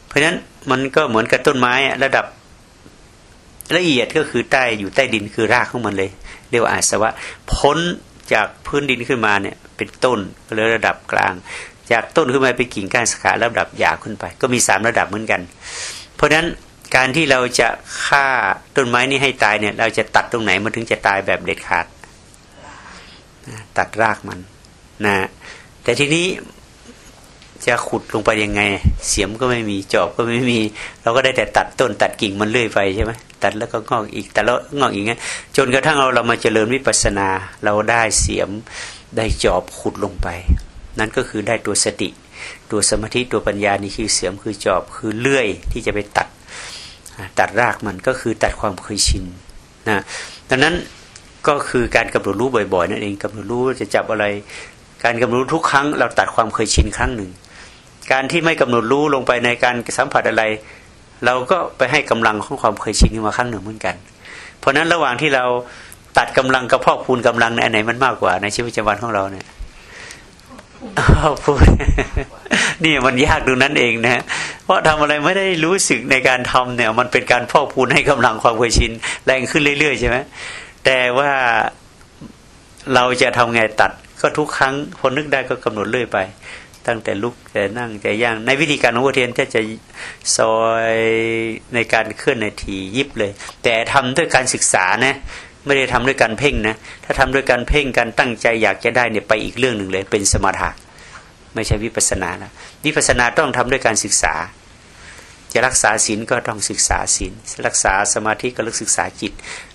เพราะฉะนั้นมันก็เหมือนกับต้นไม้ระดับละเอียดก็คือใต้อยู่ใต้ดินคือรากของมันเลย เรียกว่าอาสวะ พ้นจากพื้นดินขึ้นมาเนี่ย เป็นต้นเลยระดับกลาง จากต้นขึ้นมาเป็นกิ่งก้านสาขาระดับหยาขึ้นไป ก็มีสามระดับเหมือนกัน เพราะฉะนั้นการที่เราจะฆ่าต้นไม้นี้ให้ตายเนี่ย เราจะตัดตรงไหนมันถึงจะตายแบบเด็ดขาด ตัดรากมันนะแต่ทีนี้ จะขุดลงไปยังไง เสียมก็ไม่มีจอบก็ไม่มี เราก็ได้แต่ตัดต้นตัดกิ่งมันเลื่อยไปใช่ไหมตัดแล้วก็งอกอีกแต่แล้วงอกอีกงั้นจนกระทั่งเราเรามาเจริญวิปัสสนา เราได้เสียมได้จอบขุดลงไป นั่นก็คือได้ตัวสติ ตัวสมาธิตัวปัญญานี่คือเสียมคือจอบคือเลื่อยที่จะไปตัดตัดรากมันก็คือตัดความเคยชินนะดังนั้นก็คือการกำหนดรู้บ่อยๆนั่นเองกำหนดรู้จะจับอะไร การกำหนดรู้ทุกครั้ง เราตัดความเคยชินครั้งหนึ่ง การที่ไม่กำหนดรู้ลงไปในการสัมผัสอะไร เราก็ไปให้กำลังของความเคยชินขึ้นมาครั้งหนึ่งเหมือนกัน เพราะฉะนั้นระหว่างที่เราตัดกำลังกับพอกพูนกำลังในไหนมันมากกว่าในชีวิตประจำวันของเราเนี่ยพูดนี่มันยากดูนั้นเองนะเพราะทำอะไรไม่ได้รู้สึกในการทำเนี่ย มันเป็นการพอกพูนให้กำลังความเคยชินแรงขึ้นเรื่อยๆใช่ไหมแต่ว่าเราจะทำไงตัดก็ทุกครั้งพอนึกได้ก็กำหนดเรื่อยไป ตั้งแต่ลุกแต่นั่งแต่ย่าง ในวิธีการของพระเทียนถ้าจะซอยในการเคลื่อนในทียิบเลย แต่ทำด้วยการศึกษานะไม่ได้ทำด้วยการเพ่งนะถ้าทำด้วยการเพ่งการตั้งใจอยากจะได้เนี่ยไปอีกเรื่องหนึ่งเลย เป็นสมถะไม่ใช่วิปัสนานะวิปัสนาต้องทำด้วยการศึกษา จะรักษาศีลก็ต้องศึกษาศีลรักษาสมาธิก็ต้องศึกษาจิต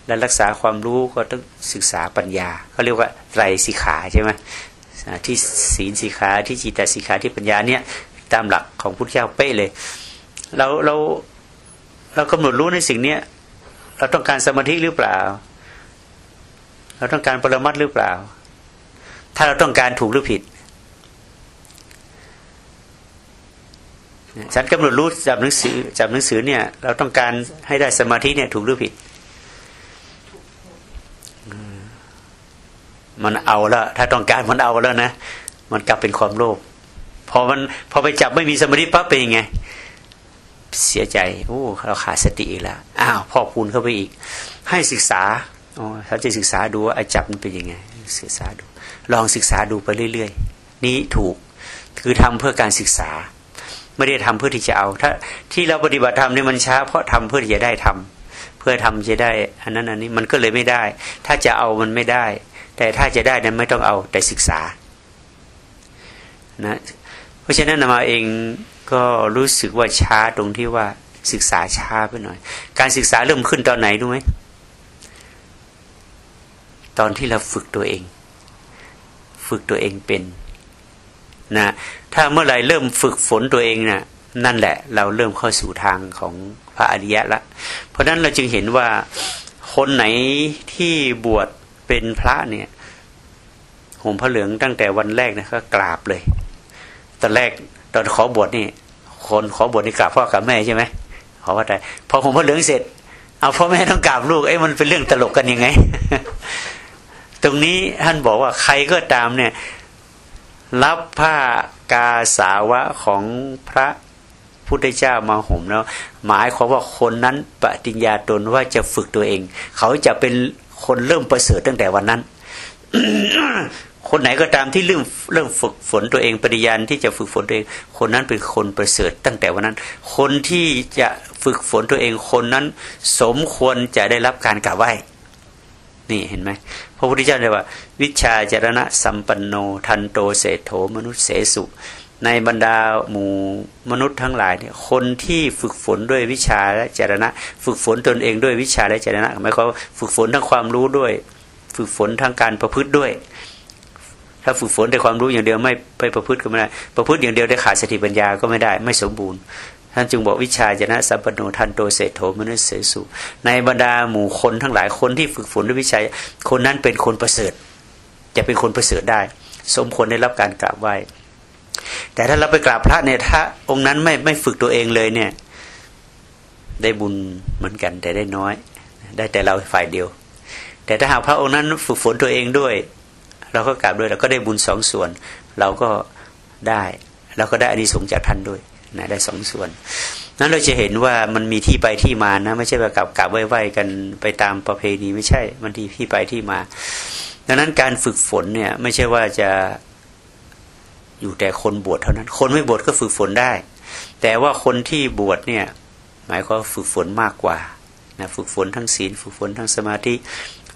และรักษาความรู้ก็ต้องศึกษาปัญญาเขาเรียกว่าไตรสิกขาใช่ไหม ที่ศีลสีขาที่จิตตสีขาที่ปัญญาเนี่ย ตามหลักของพุทธเจ้าเป๊ะเลย เราเราเรากำหนดรู้ในสิ่งเนี้ยเราต้องการสมาธิหรือเปล่า เราต้องการปรมัตหรือเปล่า ถ้าเราต้องการถูกหรือผิดฉันกำหนดรู้จับหนังสือจับหนังสือเนี่ย เราต้องการให้ได้สมาธิเนี่ยถูกหรือผิด มันเอาแล้วถ้าต้องการมันเอาแล้วนะ มันกลับเป็นความโลภพอมันพอไปจับไม่มีสมาธิปั๊บเป็นยังไง เสียใจโอ้เราขาดสติอีกแล้วอ้าวพอคูณเข้าไปอีก ให้ศึกษาอ๋อเขาจะศึกษาดูว่าไอ้จับมันเป็นยังไง ศึกษาดู ลองศึกษาดูไปเรื่อยๆ นี้ถูกคือทำเพื่อการศึกษา ไม่ได้ทำเพื่อที่จะเอา ถ้าที่เราปฏิบัติธรรมเนี่ยมันช้า เพราะทำเพื่อที่จะได้ทำเพื่อทำจะได้ อันนั้นอันนี้มันก็เลยไม่ได้ ถ้าจะเอามันไม่ได้ แต่ถ้าจะได้นั้นไม่ต้องเอาแต่ศึกษานะเพราะฉะนั้นนมาเองก็รู้สึกว่าช้าตรงที่ว่าศึกษาช้าไปหน่อย การศึกษาเริ่มขึ้นตอนไหนรู้ไหมตอนที่เราฝึกตัวเอง ฝึกตัวเองเป็นนะถ้าเมื่อไหร่เริ่มฝึกฝนตัวเองนะ่ะนั่นแหละ เราเริ่มเข้าสู่ทางของพระอริยะละ เพราะนั้นเราจึงเห็นว่าคนไหนที่บวช เป็นพระเนี่ยห่มพระเหลืองตั้งแต่วันแรกนะก็กราบเลย ตอนแรกตอนขอบวชนี่ คนขอบวชนี่กราบพ่อกับแม่ใช่ไหมขอว่าแต่พอห่มพระเหลืองเสร็จ เอาพ่อแม่ต้องกราบลูกเอ้มันเป็นเรื่องตลกกันยังไง ตรงนี้ท่านบอกว่าใครก็ตามเนี่ย รับผ้ากาสาวะของพระพุทธเจ้ามาห่มแล้วหมายความว่าคนนั้นปฏิญญาตนว่าจะฝึกตัวเอง เขาจะเป็น คนเริ่มประเสริฐตั้งแต่วันนั้น คนไหนก็ตามที่เริ่มเริ่มฝึกฝนตัวเองปฏิญาณที่จะฝึกฝนตัวเอง คนนั้นเป็นคนประเสริฐตั้งแต่วันนั้น คนที่จะฝึกฝนตัวเองคนนั้น สมควรจะได้รับการกราบไหว้นี่เห็นไหมพระพุทธเจ้าเรียว่า วิชาจารณะสัมปันโน ทันโตเศโถมนุษย์เสสุ ในบรรดาหมู่มนุษย์ทั้งหลายเนี่ยคนที่ฝึกฝนด้วยวิชาและจรณะ ฝึกฝนตนเองด้วยวิชาและจรณะหมายความฝึกฝนทั้งความรู้ด้วย ฝึกฝนทางการประพฤติด้วย ถ้าฝึกฝนแต่ความรู้อย่างเดียวไม่ไปประพฤติก็ไม่ได้ประพฤติอย่างเดียวได้ขาดสติปัญญาก็ไม่ได้ ไม่สมบูรณ์ท่านจึงบอกวิชาจนะสัมปโนทันโตเศโถมนุษย์เสสุในบรรดาหมู่คนทั้งหลายคนที่ฝึกฝนด้วยวิชาคนนั้นเป็นคนประเสริฐ จะเป็นคนประเสริฐได้ สมควรได้รับการกราบไหว้ แต่ถ้าเราไปกราบพระเนี่ยถ้า องค์นั้นไม่ไม่ฝึกตัวเองเลยเนี่ย ได้บุญเหมือนกัน แต่ได้น้อย ได้แต่เราฝ่ายเดียว แต่ถ้าหากพระองค์นั้นฝึกฝนตัวเองด้วย เราก็กราบด้วยเราก็ได้บุญสองส่วน เราก็ได้เราก็ได้อานิสงส์จากท่านด้วยนะได้สองส่วน นั้นเราจะเห็นว่ามันมีที่ไปที่มานะ ไม่ใช่ว่ากลับกลับไหว้ๆกันไปตามประเพณีไม่ใช่ มันที่ที่ไปที่มา ดังนั้นการฝึกฝนเนี่ย ไม่ใช่ว่าจะ อยู่แต่คนบวชเท่านั้น คนไม่บวชก็ฝึกฝนได้ แต่ว่าคนที่บวชเนี่ย หมายความฝึกฝนมากกว่านะฝึกฝนทั้งศีล ฝึกฝนทั้งสมาธิ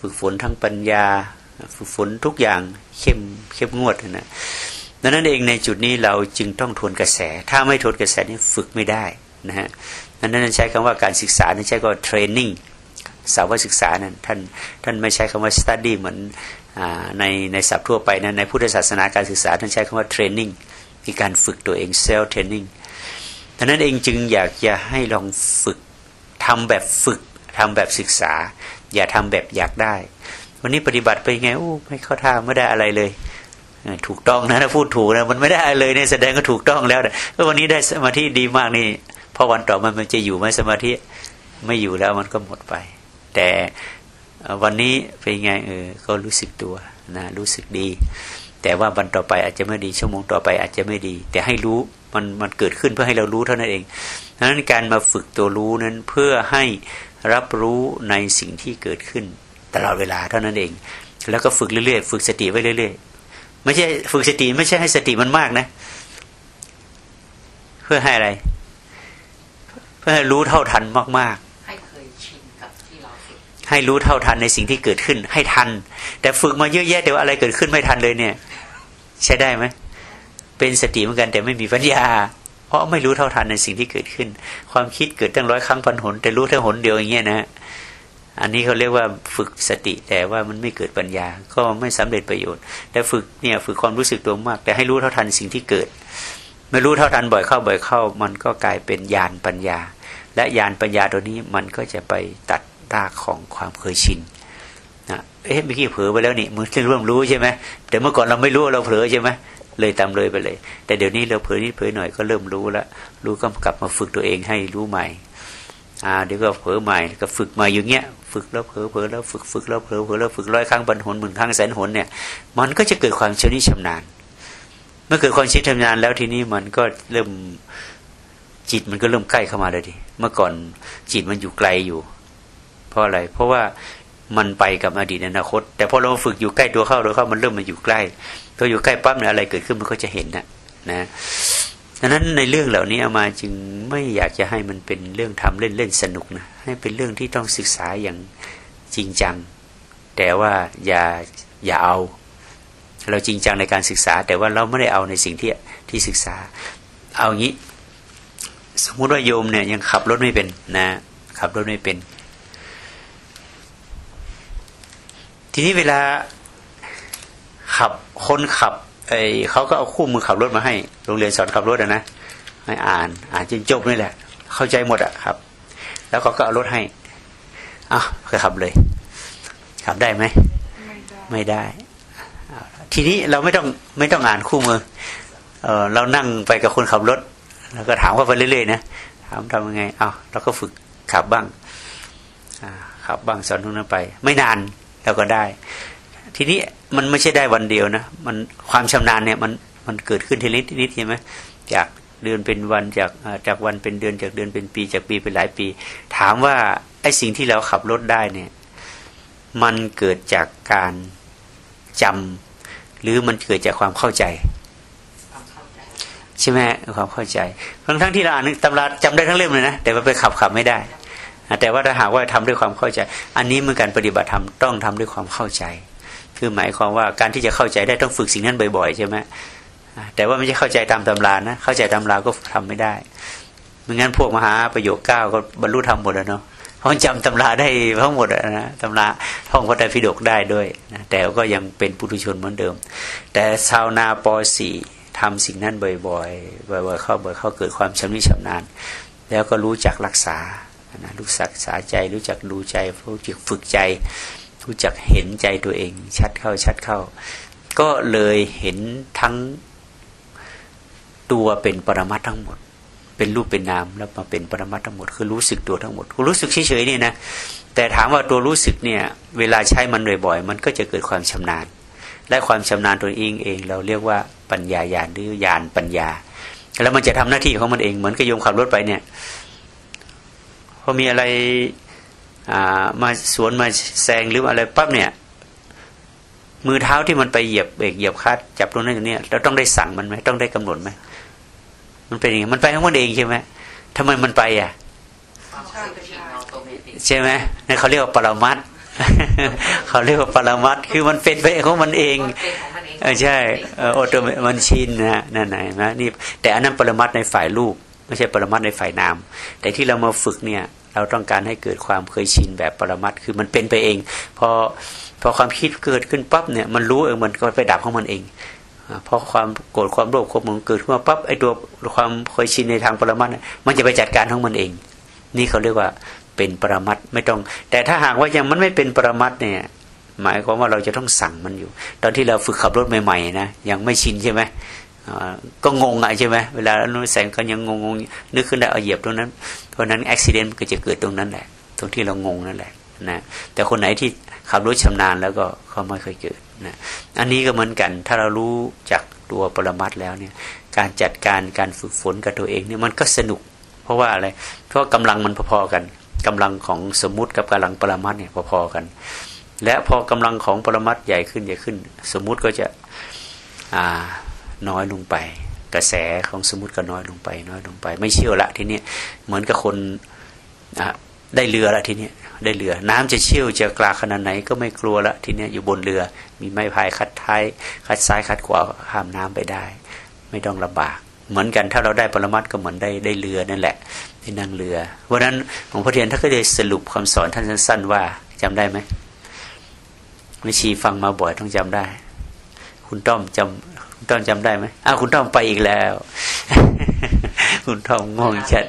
ฝึกฝนทั้งปัญญา ฝึกฝนทุกอย่างเข้มเข้มงวดนะดังนั้นเองในจุดนี้เราจึงต้องทวนกระแส ถ้าไม่ทวนกระแสนี่ฝึกไม่ได้นะฮะดังนั้นใช้คำว่าการศึกษาใช้ก็เทรนนิ่งสาวศึกษานั้นท่านท่านไม่ใช้คำว่า study เหมือน ในในศัพท์ทั่วไปนะในพุทธศาสนาการศึกษาท่านใช้คำว่า training มีการฝึกตัวเอง self training ดังนั้นเองจึงอยากจะให้ลองฝึกทำแบบฝึกทำแบบศึกษา อย่าทำแบบอยากได้ วันนี้ปฏิบัติไปไงโอ้ไม่เข้าท่าไม่ได้อะไรเลยถูกต้องนะถ้าพูดถูกนะมันไม่ได้เลยเนี่ยแสดงก็ถูกต้องแล้วแต่วันนี้ได้สมาธิดีมากนี่พอวันต่อมันมันจะอยู่ไหมสมาธิไม่อยู่แล้วมันก็หมดไป แต่ วันนี้เป็นไงเออก็รู้สึกตัวนะรู้สึกดี แต่ว่าวันต่อไปอาจจะไม่ดีชั่วโมงต่อไปอาจจะไม่ดี แต่ให้รู้มันมันเกิดขึ้นเพื่อให้เรารู้เท่านั้นเองดังนั้นการมาฝึกตัวรู้นั้นเพื่อให้รับรู้ในสิ่งที่เกิดขึ้นตลอดเวลาเท่านั้นเอง แล้วก็ฝึกเรื่อยๆ ฝึกสติไว้เรื่อยๆ ไม่ใช่ฝึกสติไม่ใช่ให้สติมันมากนะ เพื่อให้อะไร เพื่อให้รู้เท่าทันมากๆ ให้เคยชินกับที่เราฝึก ให้รู้เท่าทันในสิ่งที่เกิดขึ้นให้ทัน แต่ฝึกมาเยอะแยะแต่ว่าอะไรเกิดขึ้นไม่ทันเลยเนี่ย ใช้ได้ไหมเป็นสติเหมือนกันแต่ไม่มีปัญญา เพราะไม่รู้เท่าทันในสิ่งที่เกิดขึ้น ความคิดเกิดตั้งร้อยครั้งพันหน แต่รู้แค่หนเดียวอย่างเงี้ยนะอันนี้เขาเรียกว่าฝึกสติแต่ว่ามันไม่เกิดปัญญา ก็ไม่สำเร็จประโยชน์ แต่ฝึกเนี่ยฝึกความรู้สึกตัวมาก แต่ให้รู้เท่าทันสิ่งที่เกิด ไม่รู้เท่าทันบ่อยเข้าบ่อยเข้า มันก็กลายเป็นญาณปัญญา และญาณปัญญาตัวนี้มันก็จะไปตัด รากของความเคยชินนะเอ๊ะเมื่อกี้เผลอไปแล้วนี่มือเริ่มรู้ใช่ไหมแต่เมื่อก่อนเราไม่รู้เราเผลอใช่ไหมเลยตามเลยไปเลย แต่เดี๋ยวนี้เราเผลอนิดเผลอหน่อยก็เริ่มรู้แล้วรู้ก็กลับมาฝึกตัวเองให้รู้ใหม่อ่าเดี๋ยวก็เผลอใหม่ก็ฝึกมาอย่างเงี้ยฝึกแล้วเผลอเผลอแล้วฝึกฝึกแล้วเผลอเผลอแล้วฝึกร้อยครั้งบันหนหมื่นครั้งแสนหนเนี่ยมันก็จะเกิดความชนิชำนาญ เมื่อเกิดความชินชำนาญแล้วทีนี้มันก็เริ่มจิตมันก็เริ่มใกล้เข้ามาเลยดิเมื่อก่อนจิตมันอยู่ไกลอยู่ ราะอะไร เพราะว่ามันไปกับอดีตอนาคต แต่พอเราฝึกอยู่ใกล้ตัวเข้าตัวเข้ามันเริ่มมาอยู่ใกล้ตัวอยู่ใกล้ปั๊บเนี่ยอะไรเกิดขึ้นมันก็จะเห็นนะนะดังนั้นในเรื่องเหล่านี้เอามาจึงไม่อยากจะให้มันเป็นเรื่องทำเล่นเล่นสนุกนะให้เป็นเรื่องที่ต้องศึกษาอย่างจริงจัง แต่ว่าอย่าอย่าเอา เราจริงจังในการศึกษา แต่ว่าเราไม่ได้เอาในสิ่งที่ที่ศึกษา เอางี้ สมมุติว่าโยมเนี่ยยังขับรถไม่เป็นนะขับรถไม่เป็น ทีนี้เวลาขับคนขับไอเขาก็เอาคู่มือขับรถมาให้ โรงเรียนสอนขับรถนะให้อ่าน อ่านจนจบนี่แหละ เข้าใจหมดอะครับ แล้วเขาก็เอารถให้อะเคยขับเลย ขับได้ไหมไม่ได้ ทีนี้เราไม่ต้องไม่ต้องอ่านคู่มือเออเรานั่งไปกับคนขับรถ แล้วก็ถามเขาไปเรื่อยๆนะถามทำยังไงอ้าวเราก็ฝึกขับบ้างขับบ้างสอนตรงนั้นไป ไม่นาน เราก็ได้ ทีนี้มันไม่ใช่ได้วันเดียวนะ มันความชำนาญเนี่ยมันมันเกิดขึ้นทีนิดนิดใช่ไหมจากเดือนเป็นวันจากจากวันเป็นเดือนจากเดือนเป็นปี จากปีเป็นหลายปี ถามว่าไอ้สิ่งที่เราขับรถได้เนี่ย มันเกิดจากการจำหรือมันเกิดจากความเข้าใจใช่ไหมความเข้าใจทั้งทั้งที่เราอ่านตำราจำได้ทั้งเล่มเลยนะแต่ว่าไปขับขับไม่ได้ แต่ว่าถ้าหากว่าทำด้วยความเข้าใจ อันนี้เมื่อการปฏิบัติธรรมต้องทำด้วยความเข้าใจ คือหมายความว่าการที่จะเข้าใจได้ต้องฝึกสิ่งนั้นบ่อยๆใช่ไหมแต่ว่าไม่ใช่เข้าใจตามตำรานะ เข้าใจตำราก็ทำไม่ได้ไม่งั้นพวกมหาประโยคเก้าก็บรรลุธรรมหมดแล้วเนาะเพราะจำตำราได้ทั้งหมดนะตำราท่องพระไตรปิฎกได้ด้วยนะแต่ก็ยังเป็นปุถุชนเหมือนเดิม แต่ชาวนาปอสี่ทำสิ่งนั้นบ่อยๆบ่อยๆเข้าบ่อยเข้าเกิดความชำนิชำนาญ แล้วก็รู้จักรักษา นะรู้จักษาใจ รู้จักดูใจรู้จักฝึกใจ รู้จักเห็นใจตัวเอง ชัดเข้าชัดเข้า ก็เลยเห็นทั้งตัวเป็นปรมัตทั้งหมด เป็นรูปเป็นนามแล้วมาเป็นปรมัตทั้งหมด คือรู้สึกตัวทั้งหมดรู้สึกเฉยๆนี่นะแต่ถามว่าตัวรู้สึกเนี่ย เวลาใช้มันบ่อยๆมันก็จะเกิดความชำนาญและความชำนาญตัวเองเอง เราเรียกว่าปัญญาญาณหรือญาณปัญญา แล้วมันจะทำหน้าที่ของมันเองเหมือนกับโยมขับรถไปเนี่ย อมีอะไรมาสวนมาแซงหรืออะไรปั๊บเนี่ย มือเท้าที่มันไปเหยียบเบรกเหยียบคัดจับตรงนั้นอย่างนี้เราต้องได้สั่งมันไหมต้องได้กำหนดไหมมันเป็นอย่างมันไปของมันเองใช่ไหมทำไมมันไปอะใช่ไหมนี่เขาเรียกว่าปรมัตเขาเรียกว่าปรมัตคือมันเป็นไปของมันเองใช่อโอโตมันชินนะนั่นไหนนะนี่แต่อันนั้นปรมัตในฝ่ายรูปไม่ใช่ปรมัตในฝ่ายนามแต่ที่เรามาฝึกเนี่ย เราต้องการให้เกิดความเคยชินแบบปรมัตคือมันเป็นไปเอง พอพอความคิดเกิดขึ้นปั๊บเนี่ยมันรู้เองมันก็ไปดับของมันเองเพราะความโกรธความโลภความหลงเกิดขึ้นมาปั๊บไอ้ตัวความเคยชินในทางปรมัตมันจะไปจัดการของมันเอง นี่เขาเรียกว่าเป็นปรมัตไม่ต้อง แต่ถ้าหากว่ายังมันไม่เป็นปรมัตเนี่ย หมายความว่าเราจะต้องสั่งมันอยู่ ตอนที่เราฝึกขับรถใหม่ๆนะยังไม่ชินใช่ไหม ก็งงอะใช่ไหมเวลานู้นแสงก็ยังงงๆนึกขึ้นได้เอาเหยียบตรงนั้น เพราะนั้นอุบิเหตุก็จะเกิดตรงนั้นแหละ ตรงที่เรางงนั่นแหละนะแต่คนไหนที่ขับรถชำนาญแล้วก็เขาไม่เคยเกิดนะอันนี้ก็เหมือนกัน ถ้าเรารู้จากตัวปรมัตแล้วเนี่ย การจัดการการฝึกฝนกับตัวเองเนี่ยมันก็สนุก เพราะว่าอะไร เพราะกำลังมันพอๆกันกำลังของสมมุติกับกำลังปรมัตเนี่ยพอๆกัน และพอกำลังของปรมัตใหญ่ขึ้นใหญ่ขึ้น สมมุติก็จะอ่า น้อยลงไป กระแสของสมมติก็น้อยลงไป น้อยลงไป ไม่เชี่ยวละทีนี้เหมือนกับคนได้เรือละทีนี้ได้เรือ น้ำจะเชี่ยวจะกลาขนาดไหนก็ไม่กลัวละทีนี้อยู่บนเรือ มีไม้พายคัดท้ายคัดซ้ายคัดขวาข้ามน้ำไปได้ ไม่ต้องลำบาก เหมือนกันถ้าเราได้ปรมัตก็เหมือนได้ได้เรือนั่นแหละที่นั่งเรือเพราะนั้นหลวงพ่อเทียนท่านก็ได้สรุปคำสอนท่านสั้นๆว่าจำได้ไหมไม่ชีฟังมาบ่อยต้องจำได้ คุณต้อมจำคุณ ต้อมจำได้ไหมอ้าวคุณต้อมไปอีกแล้ว คุณต้อมงงชัด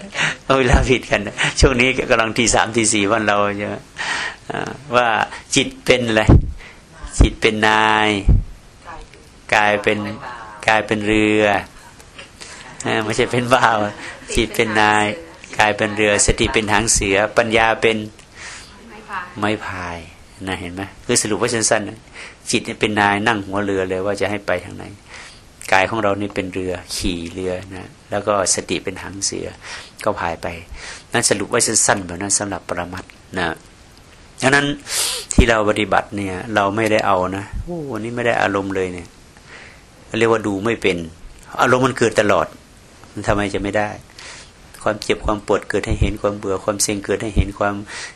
เวลาผิดกันช่วงนี้กำลังทีสามทีสี่วันเราใช่ไหมว่าจิตเป็นอะไรจิตเป็นนายกายเป็นกายเป็นเรือไม่ใช่เป็นบ่าว จิตเป็นนายกายเป็นเรือสติเป็นหางเสือ ปัญญาเป็นไม้พายนะเห็นไหมคือสรุปว่าสั้นๆจิตเป็นนายนั่งหัวเรือเลยว่าจะให้ไปทางไหน กายของเรานี่เป็นเรือขี่เรือนะแล้วก็สติเป็นหางเสือก็พายไป นั่นสรุปไว้สั้นๆแบบนั้นสำหรับปรมัตนะดังนั้นที่เราปฏิบัติเนี่ย เราไม่ได้เอานะโอ้วันนี้ไม่ได้อารมณ์เลยเนี่ย เรียกว่าดูไม่เป็น อารมณ์มันเกิดตลอด มันทำไมจะไม่ได้ ความเจ็บความปวดเกิดให้เห็นความเบื่อความเซ็งเกิดให้เห็นความ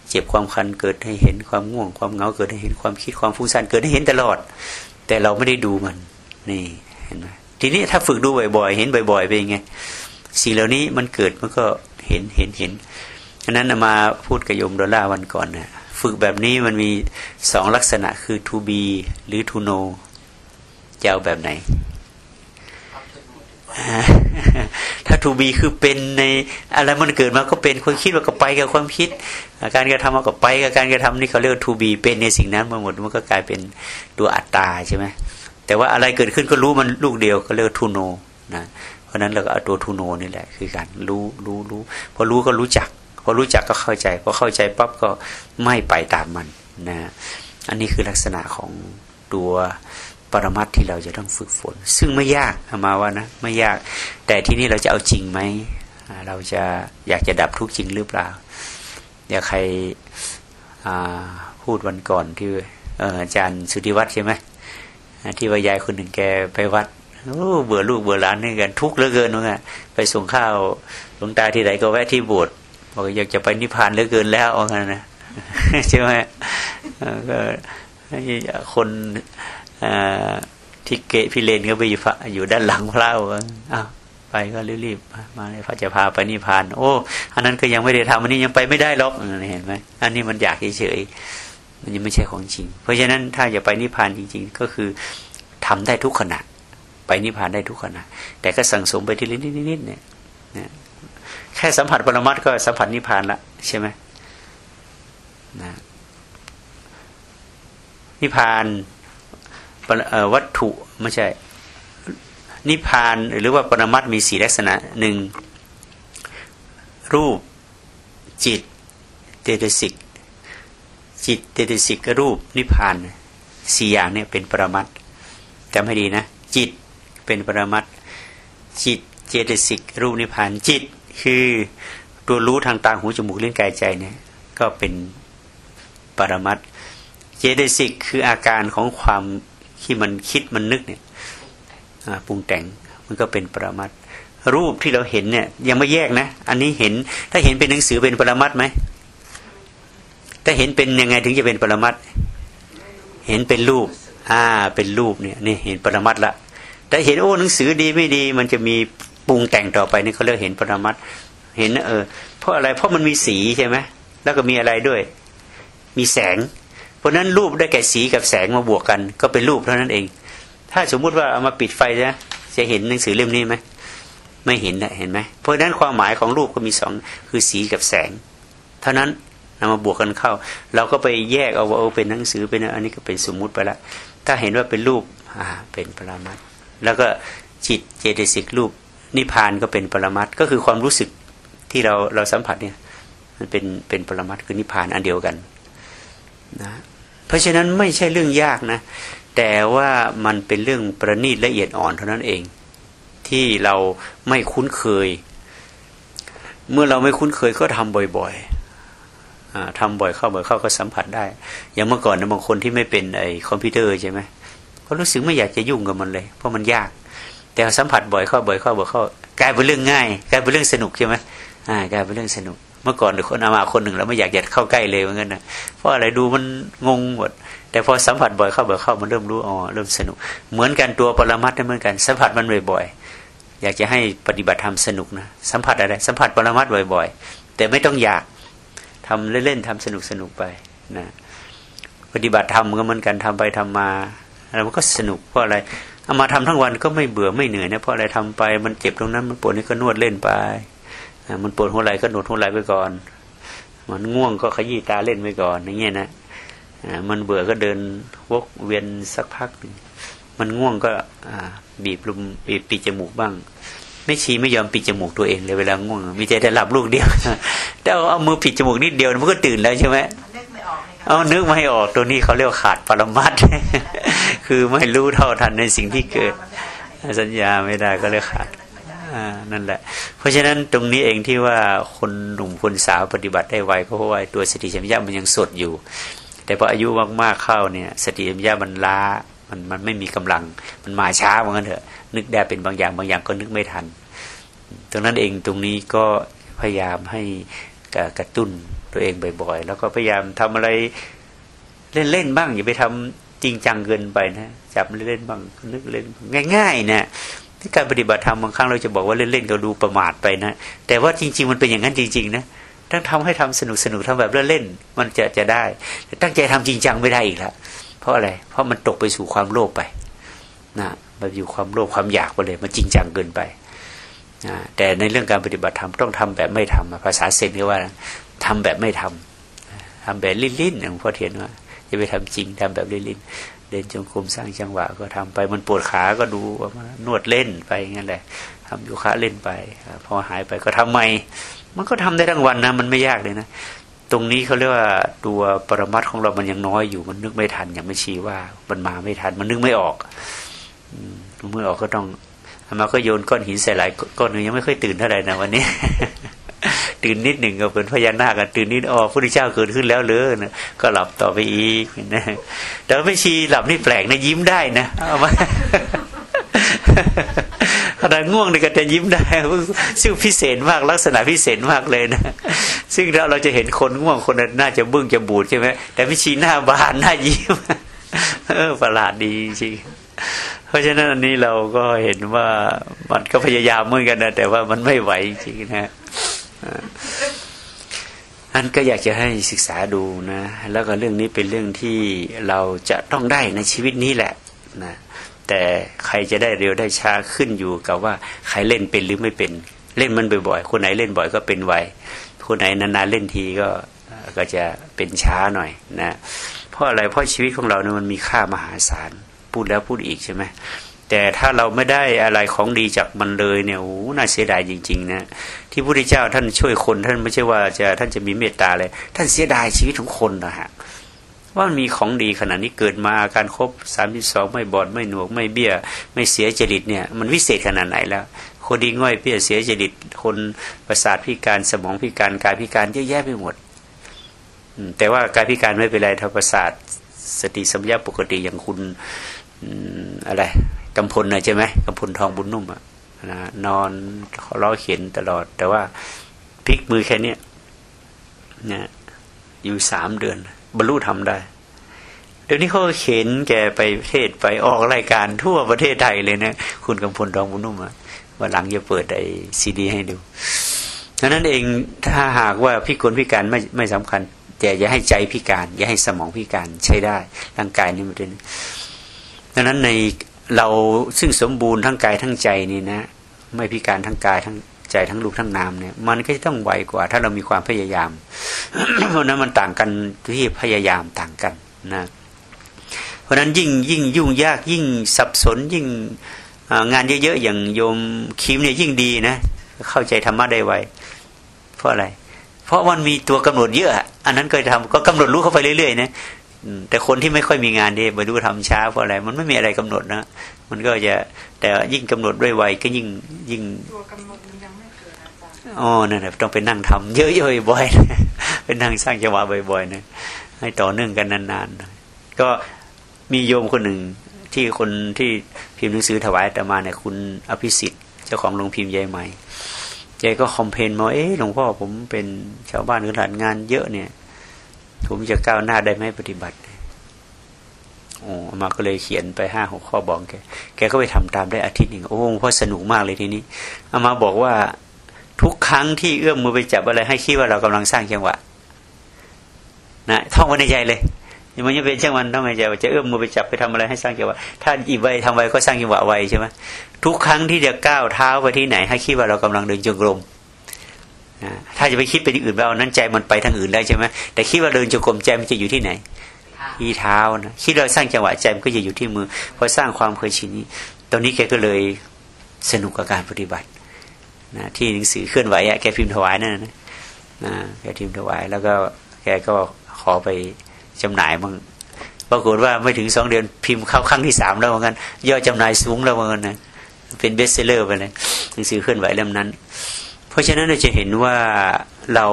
เจ็บความคันเกิดให้เห็นความง่วง ความเหงาเกิดให้เห็นความคิดความฟุ้งซ่านเกิดให้เห็นตลอด แต่เราไม่ได้ดูมัน นี่เห็นไหม ทีนี้ถ้าฝึกดูบ่อย ๆ เห็นบ่อยๆเป็นไงสิ่งเหล่านี้มันเกิดมันก็เห็นเห็นเห็นอันนั้นมาพูดกับโยมดอลลาร์วันก่อนนะฝึกแบบนี้มันมีสองลักษณะคือ to be หรือ to know จะเอาแบบไหน ถ้า to be คือเป็นในอะไรมันเกิดมาก็เป็นคนคิดว่าก็ไปกับความคิด การกระทำมาก็ไปกับการกระทำนี่เขาเรียกว่า to be เป็นในสิ่งนั้นมาหมดมันก็กลายเป็นตัวอัตตาใช่ไหม แต่ว่าอะไรเกิดขึ้นก็รู้มันลูกเดียวก็เรียกทูโนนะเพราะนั้นเราก็เอาตัวทูโนนี่แหละ คือการรู้รู้รู้พอรู้ก็รู้จัก พอรู้จักก็เข้าใจพอเข้าใจปั๊บก็ไม่ไปตามมันนะอันนี้คือลักษณะของตัวปรมัตที่เราจะต้องฝึกฝน ซึ่งไม่ยากมาว่านะไม่ยาก แต่ที่นี่เราจะเอาจริงไหมเราจะอยากจะดับทุกข์จริงหรือเปล่าอยากใครพูดวันก่อนที่อาจารย์สุธิวัฒน์ใช่ไหม ที่ว่ายายคนหนึ่งแกไปวัดโอ้เบื่อลูกเบื่อหลานนี่กันทุกข์เหลือเกินว่าไปส่งข้าวหลวงตาที่ไหนก็แวะที่โบสถ์บอกอยากจะไปนิพพานเหลือเกินแล้วเอางั้นนะใช่ไหมก็คนที่เกะพิเรนก็ไปอยู่ด้านหลังพระอ้าวไปก็รีบๆมาเลยพระจะพาไปนิพพาน โอ้ อันนั้นก็ยังไม่ได้ทำอันนี้ยังไปไม่ได้หรอกเห็นไหมอันนี้มันอยากเฉยๆ มันยังไม่ใช่ของจริง เพราะฉะนั้นถ้าจะไปนิพพานจริง ๆ ก็คือทำได้ทุกขณะ ไปนิพพานได้ทุกขณะ แต่ก็สั่งสมไปทีละนิดๆเนี่ยแค่สัมผัสปรมัตก็สัมผัสนิพพานละใช่ไหมนะนิพพานวัตถุไม่ใช่ นิพพานหรือว่าปรมัตมีสีลักษณะหนึ่งรูปจิตเตตสิก จิตเตตสิกรูปนิพพานสี่อย่างเนี่ยเป็นปรมัตจำให้ดีนะ จิตเป็นปรมัตจิตเจตสิกรูปนิพพานจิต คือตัวรู้ทางตาหูจมูกเล่นกายใจเนี่ยก็เป็นปรมัตเจตสิกคืออาการของความที่มันคิดมันนึกเนี่ยปรุงแต่งมันก็เป็นปรมัตรูปที่เราเห็นเนี่ยยังไม่แยกนะ อันนี้เห็นถ้าเห็นเป็นหนังสือเป็นปรมัตไหม ถ้าเห็นเป็นยังไงถึงจะเป็นปรมัตเห็นเป็นรูป อ่า เป็นรูปเนี่ยนี่เห็นปรมัตละแต่เห็นโอ้หนังสือดีไม่ดี มันจะมีปรุงแต่งต่อไปนี่เขาเรียกเห็นปรมัตเห็นเออ เพราะอะไรเพราะมันมีสีใช่ไหมแล้วก็มีอะไรด้วย มีแสง เพราะนั้นรูปได้แก่สีกับแสงมาบวกกัน ก็เป็นรูปเท่านั้นเอง ถ้าสมมุติว่าเอามาปิดไฟนะจะเห็นหนังสือเล่มนี้ไหมไม่เห็นนะเห็นไหมเพราะนั้นความหมายของรูปก็มีสองคือสีกับแสง เท่านั้น นำมาบวกกันเข้า เราก็ไปแยกเอาว่าเอาเป็นหนังสือเป็นอันนี้ก็เป็นสมมุติไปละ ถ้าเห็นว่าเป็นรูปอ่าเป็นปรามัดแล้วก็จิตเจตสิกรูปนิพานก็เป็นปรมัตก็คือความรู้สึกที่เราเราสัมผัสเนี่ยมันเป็นเป็นปรมัตคือนิพานอันเดียวกันนะเพราะฉะนั้นไม่ใช่เรื่องยากนะ แต่ว่ามันเป็นเรื่องประณีตละเอียดอ่อนเท่านั้นเอง ที่เราไม่คุ้นเคย เมื่อเราไม่คุ้นเคยก็ทำบ่อย ๆ ทำบ่อยเข้าบ่อยเข้าก็สัมผัสได้ อย่างเมื่อก่อนนะบางคนที่ไม่เป็นไอ้คอมพิวเตอร์ใช่ไหมก็รู้สึกไม่อยากจะยุ่งกับมันเลย เพราะมันยาก แต่สัมผัสบ่อยเข้าบ่อยเข้าบ่อยเข้ากลายเป็นเรื่องง่ายกลายเป็นเรื่องสนุกใช่ไหมอ่ากลายเป็นเรื่องสนุก เมื่อก่อนคนอามาคนหนึ่งเราไม่อยากจะเข้าใกล้เลยเหมือนกันนะเพราะอะไรดูมันงงหมดแต่พอสัมผัสบ่อยเข้าบ่อยเข้ามันเริ่มรู้อ๋อเริ่มสนุก เหมือนกันตัวปรมัตถ์เหมือนกัน สัมผัสมันบ่อยๆอยากจะให้ปฏิบัติธรรมสนุกนะสัมผัสอะไรสัมผัสปรมัตถ์บ่อย ๆ แต่ไม่ต้องอยาก ทำเล่นๆทำสนุกสนุกไปนะปฏิบัติธรรมก็เหมือนกันทำไปทำมาแล้วมันก็สนุกเพราะอะไรเอามาทำทั้งวันก็ไม่เบื่อไม่เหนื่อยนะเพราะอะไรทำไปมันเจ็บตรงนั้นมันปวดนี่ก็นวดเล่นไปมันปวดหัวไหล่ก็นวดหัวไหล่ไปก่อน มันง่วงก็ขยี้ตาเล่นไปก่อนอย่างเงี้ยนะมันเบื่อก็เดินวกเวียนสักพัก มันง่วงก็บีบลมบีบปิดจมูกบ้าง ไม่ชี้ไม่ยอมปิดจมูกตัวเองเลยเวลาง่วงมีใจได้หลับลูกเดียวแต่เอามือปิดจมูกนิดเดียวมันก็ตื่นแล้วใช่ไหมเอานึกไม่ออกตัวนี้เขาเรียกขาดปรมัดคือไม่รู้เท่าทันในสิ่งที่เกิด สัญญาไม่ได้ก็เลยขาดนั่นแหละ เพราะฉะนั้นตรงนี้เองที่ว่าคนหนุ่มคนสาวปฏิบัติได้ไวก็เพราะว่าตัวสติสัมยามันยังสดอยู่ แต่พออายุมากๆเข้าเนี่ย สติสัมยามันล้า มันมันไม่มีกำลัง มันมาช้าเหมือนกันเถอะ นึกได้เป็นบางอย่างบางอย่างก็นึกไม่ทัน ตรงนั้นเองตรงนี้ก็พยายามให้กระตุ้นตัวเองบ่อยๆ แล้วก็พยายามทำอะไรเล่นๆบ้าง อย่าไปทำจริงจังเกินไปนะ จับเล่นๆบ้างนึกเล่นง่ายๆเนี่ยที่การปฏิบัติธรรมบางครั้งเราจะบอกว่าเล่นๆก็ดูประมาทไปนะ แต่ว่าจริง ๆ มันเป็นอย่างนั้นจริง ๆ นะต้องทำให้ทำสนุกสนุกทำแบบเล่นๆมันจะจะได้แต่ตั้งใจทำจริงจังไม่ได้อีกแล้ว เพราะอะไร เพราะมันตกไปสู่ความโลภไปนะมันอยู่ความโลภความอยากไปเลย มันจริงจังเกินไปนะแต่ในเรื่องการปฏิบัติธรรมต้องทำแบบไม่ทำภาษาเซนเรียกว่าทำแบบไม่ทำทำแบบลิ้นๆอย่างพ่อเทียนว่าจะไปทำจริงทำแบบลิ้นเดินจงกรมสร้างจังหวะก็ทำไป มันปวดขาก็ดูว่านวดเล่นไปงั้นแหละทำโยคะเล่นไป พอหายไปก็ทำใหม่มันก็ทำได้ทั้งวันนะ มันไม่ยากเลยนะ ตรงนี้เขาเรียกว่าตัวปรมัตของเรามันยังน้อยอยู่ มันนึกไม่ทันอย่างไม่ชี้ว่า มันมาไม่ทัน มันนึกไม่ออกเมื่อออกก็ต้องมาก็โยนก้อนหินใส่หลายก้อนนึงยังไม่ค่อยตื่นเท่าไหร่นะวันนี้ ตื่นนิดหนึ่งก็เป็นพญานาคกันตื่นนิดอ๋อพระพุทธเจ้าเกิดขึ้นแล้วเลยนะก็หลับต่อไปอีกนะแต่ไม่ชีหลับนี่แปลกนะยิ้มได้นะเอามา ขนาง่วงนี่ก็จะยิ้มได้ ซึ่งพิเศษมากลักษณะพิเศษมากเลยนะ ซึ่งเราเราจะเห็นคนง่วงคนน่าจะบึ้งจะบูดใช่ไหมแต่พิชีหน้าบานหน้ายิ้มเออประหลาดดีจริงเพราะฉะนั้นอันนี้เราก็เห็นว่ามันก็พยายามเหมือนกันนะแต่ว่ามันไม่ไหวจริงนะอันก็อยากจะให้ศึกษาดูนะ แล้วก็เรื่องนี้เป็นเรื่องที่เราจะต้องได้ในชีวิตนี้แหละนะ แต่ใครจะได้เร็วได้ช้าขึ้นอยู่กับว่าใครเล่นเป็นหรือไม่เป็น เล่นมันบ่อยๆ คนไหนเล่นบ่อยก็เป็นไวคนไหนนานๆเล่นทีก็ก็จะเป็นช้าหน่อยนะเพราะอะไรเพราะชีวิตของเราเนี่ยมันมีค่ามหาศาลพูดแล้วพูดอีกใช่ไหมแต่ถ้าเราไม่ได้อะไรของดีจากมันเลยเนี่ยโอ้น่าเสียดายจริง ๆ นะ ที่พระพุทธเจ้าท่านช่วยคนท่านไม่ใช่ว่าจะท่านจะมีเมตตาเลย ท่านเสียดายชีวิตของคนนะฮะ ว่ามันมีของดีขนาดนี้เกิดมาการครบสามสองไม่บอดไม่หนวกไม่เบี้ย ไม่เสียจริตเนี่ย มันวิเศษขนาดไหนแล้ว คนดีง่อยเบี้ยเสียจริตคนประสาทพิการสมองพิการกายพิการเยอะแยะไปหมดแต่ว่ากายพิการไม่เป็นไรถ้าประสาทสติสัมยาปกติอย่างคุณอะไรกำพลนะใช่ไหมกำพลทองบุญนุ่มอะนะนอนล้อเขียนตลอด แต่ว่าพลิกมือแค่นี้นะอยู่สามเดือน บรรลุทำได้ เดี๋ยวนี้เขาเข็นแกไปเทศไปออกรายการทั่วประเทศไทยเลยนะ คุณกำพลทองบุญนุ่มอะวันหลังจะเปิดไอซีดี ให้ดูดังนั้นเองถ้าหากว่าพิกลพิการไม่ไม่สำคัญ แต่อย่าให้ใจพิการ อย่าให้สมองพิการใช้ได้ร่างกายนี่มันเป็นดังนั้นในเราซึ่งสมบูรณ์ทั้งกายทั้งใจนี่นะ ไม่พิการทั้งกายทั้ง ใจทั้งรูปทั้งนามเนี่ย มันก็จะต้องไวกว่า ถ้าเรามีความพยายาม เพราะนั้นมันต่างกันที่พยายามต่างกันนะ เพราะนั้นยิ่งยิ่งยุ่งยากยิ่งสับสนยิ่งงานเยอะๆอย่างโยมคิมเนี่ยยิ่งดีนะ เข้าใจธรรมะได้ไวเพราะอะไร เพราะมันมีตัวกำหนดเยอะ อันนั้นก็ทำก็กำหนดรู้เข้าไปเรื่อยๆนะแต่คนที่ไม่ค่อยมีงานดีไปดูทำช้าเพราะอะไร มันไม่มีอะไรกำหนดนะ มันก็จะแต่ยิ่งกำหนดด้วยไวก็ยิ่งยิ่งตัวกำหนด อ๋อนั่นแหละต้องไปนั่งทำเยอะๆบ่อยๆไปนั่งสร้างจังหวะบ่อยๆนะให้ต่อเนื่องกันนานๆ ก็มีโยมคนหนึ่งที่คนที่พิมพ์หนังสือถวายแตมาเนี่ยคุณอภิสิทธิ์ เจ้าของโรงพิมพ์ใหญ่ใหม่แกก็คอมเพนมาเอ๊ะหลวงพ่อผมเป็นชาวบ้านหรือหลานงานเยอะเนี่ย ผมจะก้าวหน้าได้ไหมปฏิบัติโอ้มาก็เลยเขียนไปห้าหกข้อบอกแก แกก็ไปทำตามได้อาทิตย์หนึ่งโอ้พ่อสนุกมากเลยทีนี้อามาบอกว่า ทุกครั้งที่เอื้อมมือไปจับอะไรให้คิดว่าเรากำลังสร้างจังหวะนะท่องไว้ในใจเลยมันจะเป็นช่างมันท่องในใจว่าจะเอื้อมมือไปจับไปทำอะไรให้สร้างจังหวะถ้าอีไวทำไวก็สร้างจังหวะไวใช่ไหมทุกครั้งที่จะก้าวเท้าไปที่ไหน ให้คิดว่าเรากำลังเดินจงกรมถ้าจะไปคิดไปที่อื่นไปเรานั้นใจมันไปทางอื่นได้ใช่ไหมแต่คิดว่าเดินจงกรมใจมันจะอยู่ที่ไหนที่เท้านะคิดเราสร้างจังหวะใจมันก็จะอยู่ที่มือพอสร้างความเคยชินนี้ตอนนี้แกก็เลยสนุกกับการปฏิบัติ นะที่หนังสือเคลื่อนไหวอะแกพิมพ์ถวายนั่นนะนะแกพิมพ์ถวาย แล้วก็แกก็ขอไปจำหน่ายมั่งปรากฏว่าไม่ถึงสองเดือนพิมพ์เข้าครั้งที่สามแล้วเหมือนกันยอดจำหน่ายสูงแล้วเหมือนกันนะเป็นเบสเซอร์ไปเลยหนังสือเคลื่อนไหวเล่มนั้น เพราะฉะนั้นเราจะเห็นว่าเรา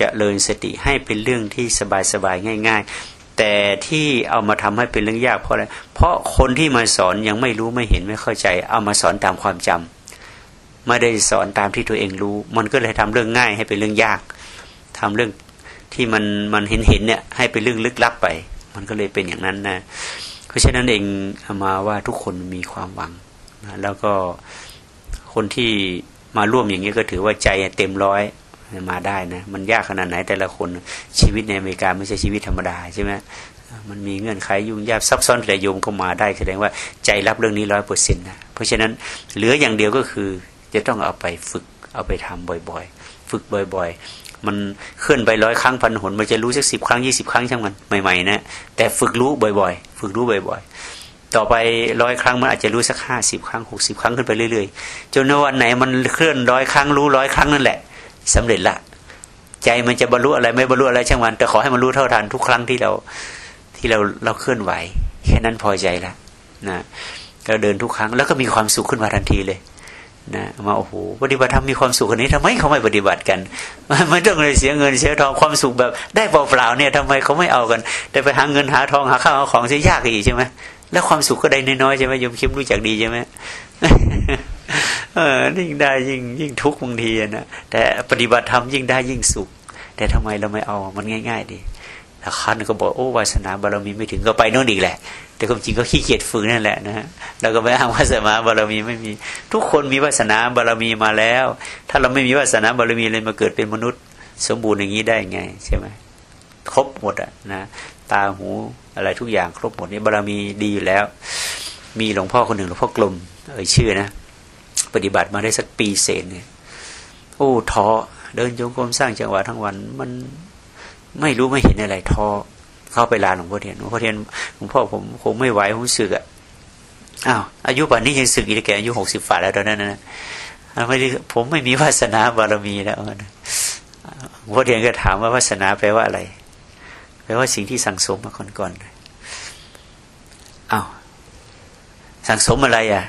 จะเริญสติให้เป็นเรื่องที่สบายๆง่าย ๆ แต่ที่เอามาทำให้เป็นเรื่องยากเพราะอะไรเพราะคนที่มาสอนยังไม่รู้ไม่เห็นไม่เข้าใจ เอามาสอนตามความจำ ไม่ได้สอนตามที่ตัวเองรู้ มันก็เลยทำเรื่องง่ายให้เป็นเรื่องยากทำเรื่องที่มันมันเห็นเห็นเนี่ย ให้เป็นเรื่องลึกลับไป มันก็เลยเป็นอย่างนั้นนะเพราะฉะนั้นเองเอามาว่าทุกคนมีความหวังนะแล้วก็คนที่มาร่วมอย่างนี้ก็ถือว่าใจเต็มร้อยมาได้นะมันยากขนาดไหนแต่ละคนชีวิตในอเมริกาไม่ใช่ชีวิตธรรมดาใช่ไหมมันมีเงื่อนไขยุ่งยากซับซ้อนแต่โยมก็มาได้แสดงว่าใจรับเรื่องนี้ร้อยเปอร์เซ็นต์นะเพราะฉะนั้นเหลืออย่างเดียวก็คือ จะต้องเอาไปฝึกเอาไปทำบ่อยๆ ฝึกบ่อย ๆ มันเคลื่อนไปร้อยครั้งพันหนมันจะรู้สักสิบครั้งยี่สิบครั้งช่างมันใหม่ๆนะแต่ฝึกรู้บ่อยๆ ฝึกรู้บ่อย ๆ ต่อไปร้อยครั้งมันอาจจะรู้สักห้าสิบครั้งหกสิบครั้งขึ้นไปเรื่อยๆจนในวันไหนมันเคลื่อนร้อยครั้งรู้ร้อยครั้งนั่นแหละสำเร็จละใจมันจะบรรลุอะไรไม่บรรลุอะไรช่างมัน แต่ขอให้มันรู้เท่าทันทุกครั้งที่เราที่เราเราเคลื่อนไหว แค่นั้นพอใจละนะเราเดินทุกครั้งแล้วก็มีความสุขขึ้นมาทันทีเลย นะมาโอ้โหปฏิบัติธรรมมีความสุขคนนี้ทำไมเขาไม่ปฏิบัติกันไม่ต้องเลยเสียเงินเสียทองความสุขแบบ ได้เปล่าๆเนี่ยทำไมเขาไม่เอากัน แต่ไปหาเงินหาทองหาข้าวหาของเสียยากอีกใช่ไหมแล้วความสุขก็ได้น้อยๆใช่ไหมยมคิดรู้จักดีใช่ไหมเออยิ่งได้ยิ่งยิ่งทุกข์บางทีนะแต่ปฏิบัติธรรมยิ่งได้ยิ่งสุข แต่ทำไมเราไม่เอามันง่าย ๆ ดีแล้วคันก็บอกโอ้วาสนาบารมีไม่ถึงก็ไปโน่นอีกแหละ แต่ความจริงก็ขี้เกียจฝืนนั่นแหละนะฮะเราก็ไม่อ้างวาสนาบารมีไม่มี ทุกคนมีวาสนาบารมีมาแล้ว ถ้าเราไม่มีวาสนาบารมีเลยมาเกิดเป็นมนุษย์ สมบูรณ์อย่างนี้ได้ไง ใช่ไหมครบหมดอะนะตาหูอะไรทุกอย่างครบหมดนี่บารมีดีอยู่แล้ว มีหลวงพ่อคนหนึ่งหลวงพ่อกลมเอ่ยชื่อนะปฏิบัติมาได้สักปีเศษเนี่ยโอ้ท้อเดินโยงกรมสร้างจังหวะทั้งวัน มันไม่รู้ไม่เห็นอะไรท้อ เข้าไปลาหลวงพ่อเทียนหลวงพ่อเทียนหลวงพ่อผมคงไม่ไหวผมสึกอะอ้าวอายุป่านนี้ยังสึกอีกแกอายุหกสิบฝ่าแล้วตอนนั้นนะไม่ได้ผมไม่มีวาสนาบารมีแล้วหลวงพ่อเทียนก็ถามว่าวาสนาแปลว่าอะไรแปลว่าสิ่งที่สั่งสมมาก่อนๆอ้าวสั่งสมอะไรอะ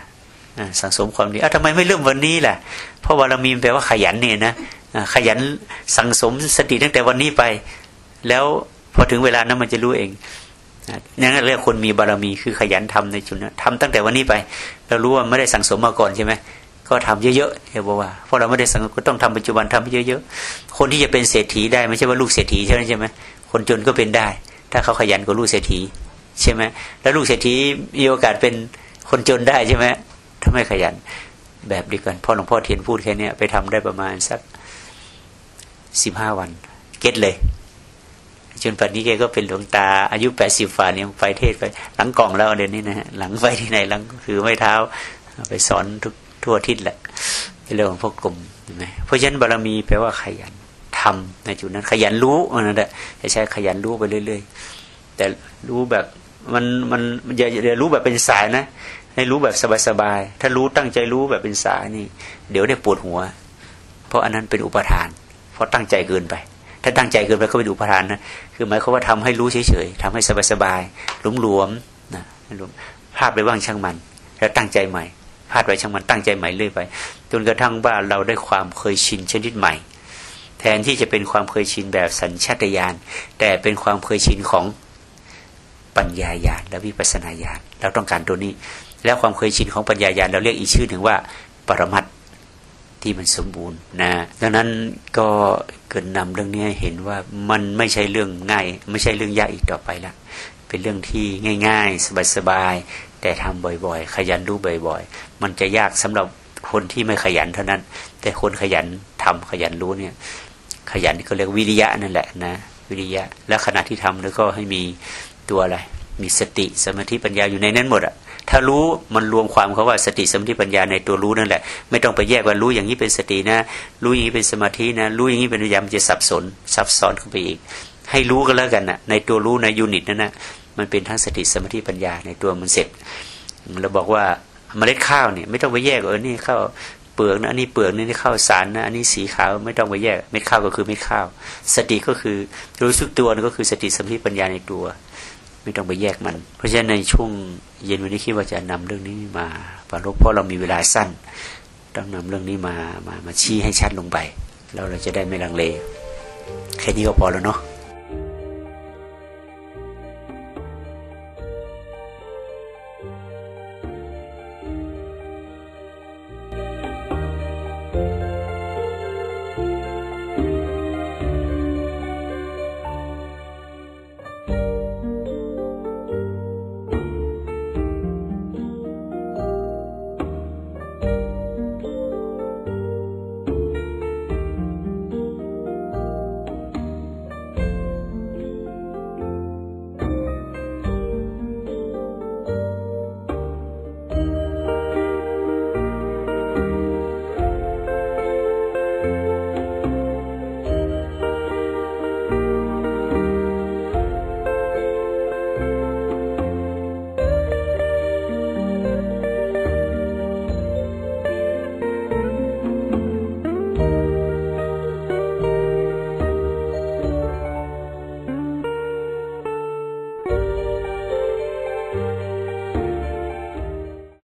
สั่งสมความดีอ้าวทำไมไม่เริ่มวันนี้ล่ะ เพราะบารมีแปลว่าขยันเนี่ยนะขยันสั่งสมสติตั้งแต่วันนี้ไป แล้ว พอถึงเวลานั้นมันจะรู้เองนั่นเรียกคนมีบารมีคือขยันทำในจุดนั้นทำตั้งแต่วันนี้ไป เรารู้ว่าไม่ได้สั่งสมมาก่อนใช่ไหมก็ทำเยอะๆเฮบอกว่าเพราะเราไม่ได้สั่งก็ต้องทำปัจจุบันทำเยอะๆคนที่จะเป็นเศรษฐีได้ไม่ใช่ว่าลูกเศรษฐีใช่ไหมใช่ไหมคนจนก็เป็นได้ ถ้าเขาขยันก็ลูกเศรษฐีใช่ไหมแล้วลูกเศรษฐีมีโอกาสเป็นคนจนได้ใช่ไหมถ้าไม่ขยันแบบดีกันพ่อหลวงพ่อเทียนพูดแค่นี้ไปทำได้ประมาณสักสิบห้าวัน เก็ตเลย จนปัจนนี้แกก็เป็นหลวงตา อายุแปดสิบฝ่าเนี่ยไปเทศไปหลังกล่องแล้วเดี๋ยวนี้นะฮะหลังไปที่ไหนหลังคือไม่เท้า ไปสอนทุกทั่วทิศแหละเรื่องของพวกกลุ่มเห็นไหมเพราะฉะนั้นบารมีแปลว่าขยันทำในจุดนั้น ขยันรู้นั่นแหละใช้ขยันรู้ไปเรื่อย ๆ แต่รู้แบบมันมันอย่าอย่ารู้แบบเป็นสายนะให้รู้แบบสบายๆถ้ารู้ตั้งใจรู้แบบเป็นสายนี่ เดี๋ยวได้ปวดหัว เพราะอันนั้นเป็นอุปทาน เพราะตั้งใจเกินไป ถ้าตั้งใจเกินไปก็เป็นอุปทานนะคือหมายความว่าทำให้รู้เฉยๆทำให้สบายๆหลวมๆนะพลาดไปบ้างช่างมัน แล้วตั้งใจใหม่พลาดไปช่างมันตั้งใจใหม่เรื่อยไปจนกระทั่งว่าเราได้ความเคยชินชนิดใหม่ แทนที่จะเป็นความเคยชินแบบสัญชาตญาณแต่เป็นความเคยชินของปัญญาญาณและวิปัสนาญาณเราต้องการตัวนี้ แล้วความเคยชินของปัญญาญาณเราเรียกอีกชื่อหนึ่งว่า ปรมัต ที่มันสมบูรณ์นะดังนั้นก็เกิดนำเรื่องนี้เห็นว่ามันไม่ใช่เรื่องง่าย ไม่ใช่เรื่องยากอีกต่อไปละเป็นเรื่องที่ง่าย ๆ สบายๆแต่ทำบ่อยๆ ขยันรู้บ่อย ๆ มันจะยากสำหรับคนที่ไม่ขยันเท่านั้น แต่คนขยันทำขยันรู้เนี่ย ขยันก็เรียกวิริยะนั่นแหละนะวิริยะ และขณะที่ทำแล้วก็ให้มีตัวอะไร มีสติสมาธิปัญญาอยู่ในนั้นหมดอะ ถ้ารู้มันรวมความเขาว่าสติสมาธิปัญญาในตัวรู้นั่นแหละ ไม่ต้องไปแยกว่ารู้อย่างนี้เป็นสตินะ รู้อย่างนี้เป็นสมาธินะ รู้อย่างนี้เป็นปัญญามันจะสับสนซับซ้อนเข้าไปอีก ให้รู้กันแล้วกันนะในตัวรู้ในยูนิตนั้นนะมันเป็นทั้งสติสมาธิปัญญาในตัวมันเสร็จเราบอกว่าเมล็ดข้าวเนี่ยไม่ต้องไปแยกเออนี่ข้าวเปลือกนะอันนี้เปลือกนี่ข้าวสารนะอันนี้สีขาวไม่ต้องไปแยกเม็ดข้าวก็คือเม็ดข้าว สติก็คือรู้สึกตัวก็คือสติสมาธิปัญญาในตัว ไม่ต้องไปแยกมัน เพราะฉะนั้นในช่วงเย็นวันนี้คิดว่าจะนำเรื่องนี้มาปรกเพราะเรามีเวลาสั้น ต้องนำเรื่องนี้มามามาชี้ให้ชัดลงไป แล้วเราจะได้ไม่ลังเลแค่นี้ก็พอแล้วเนาะ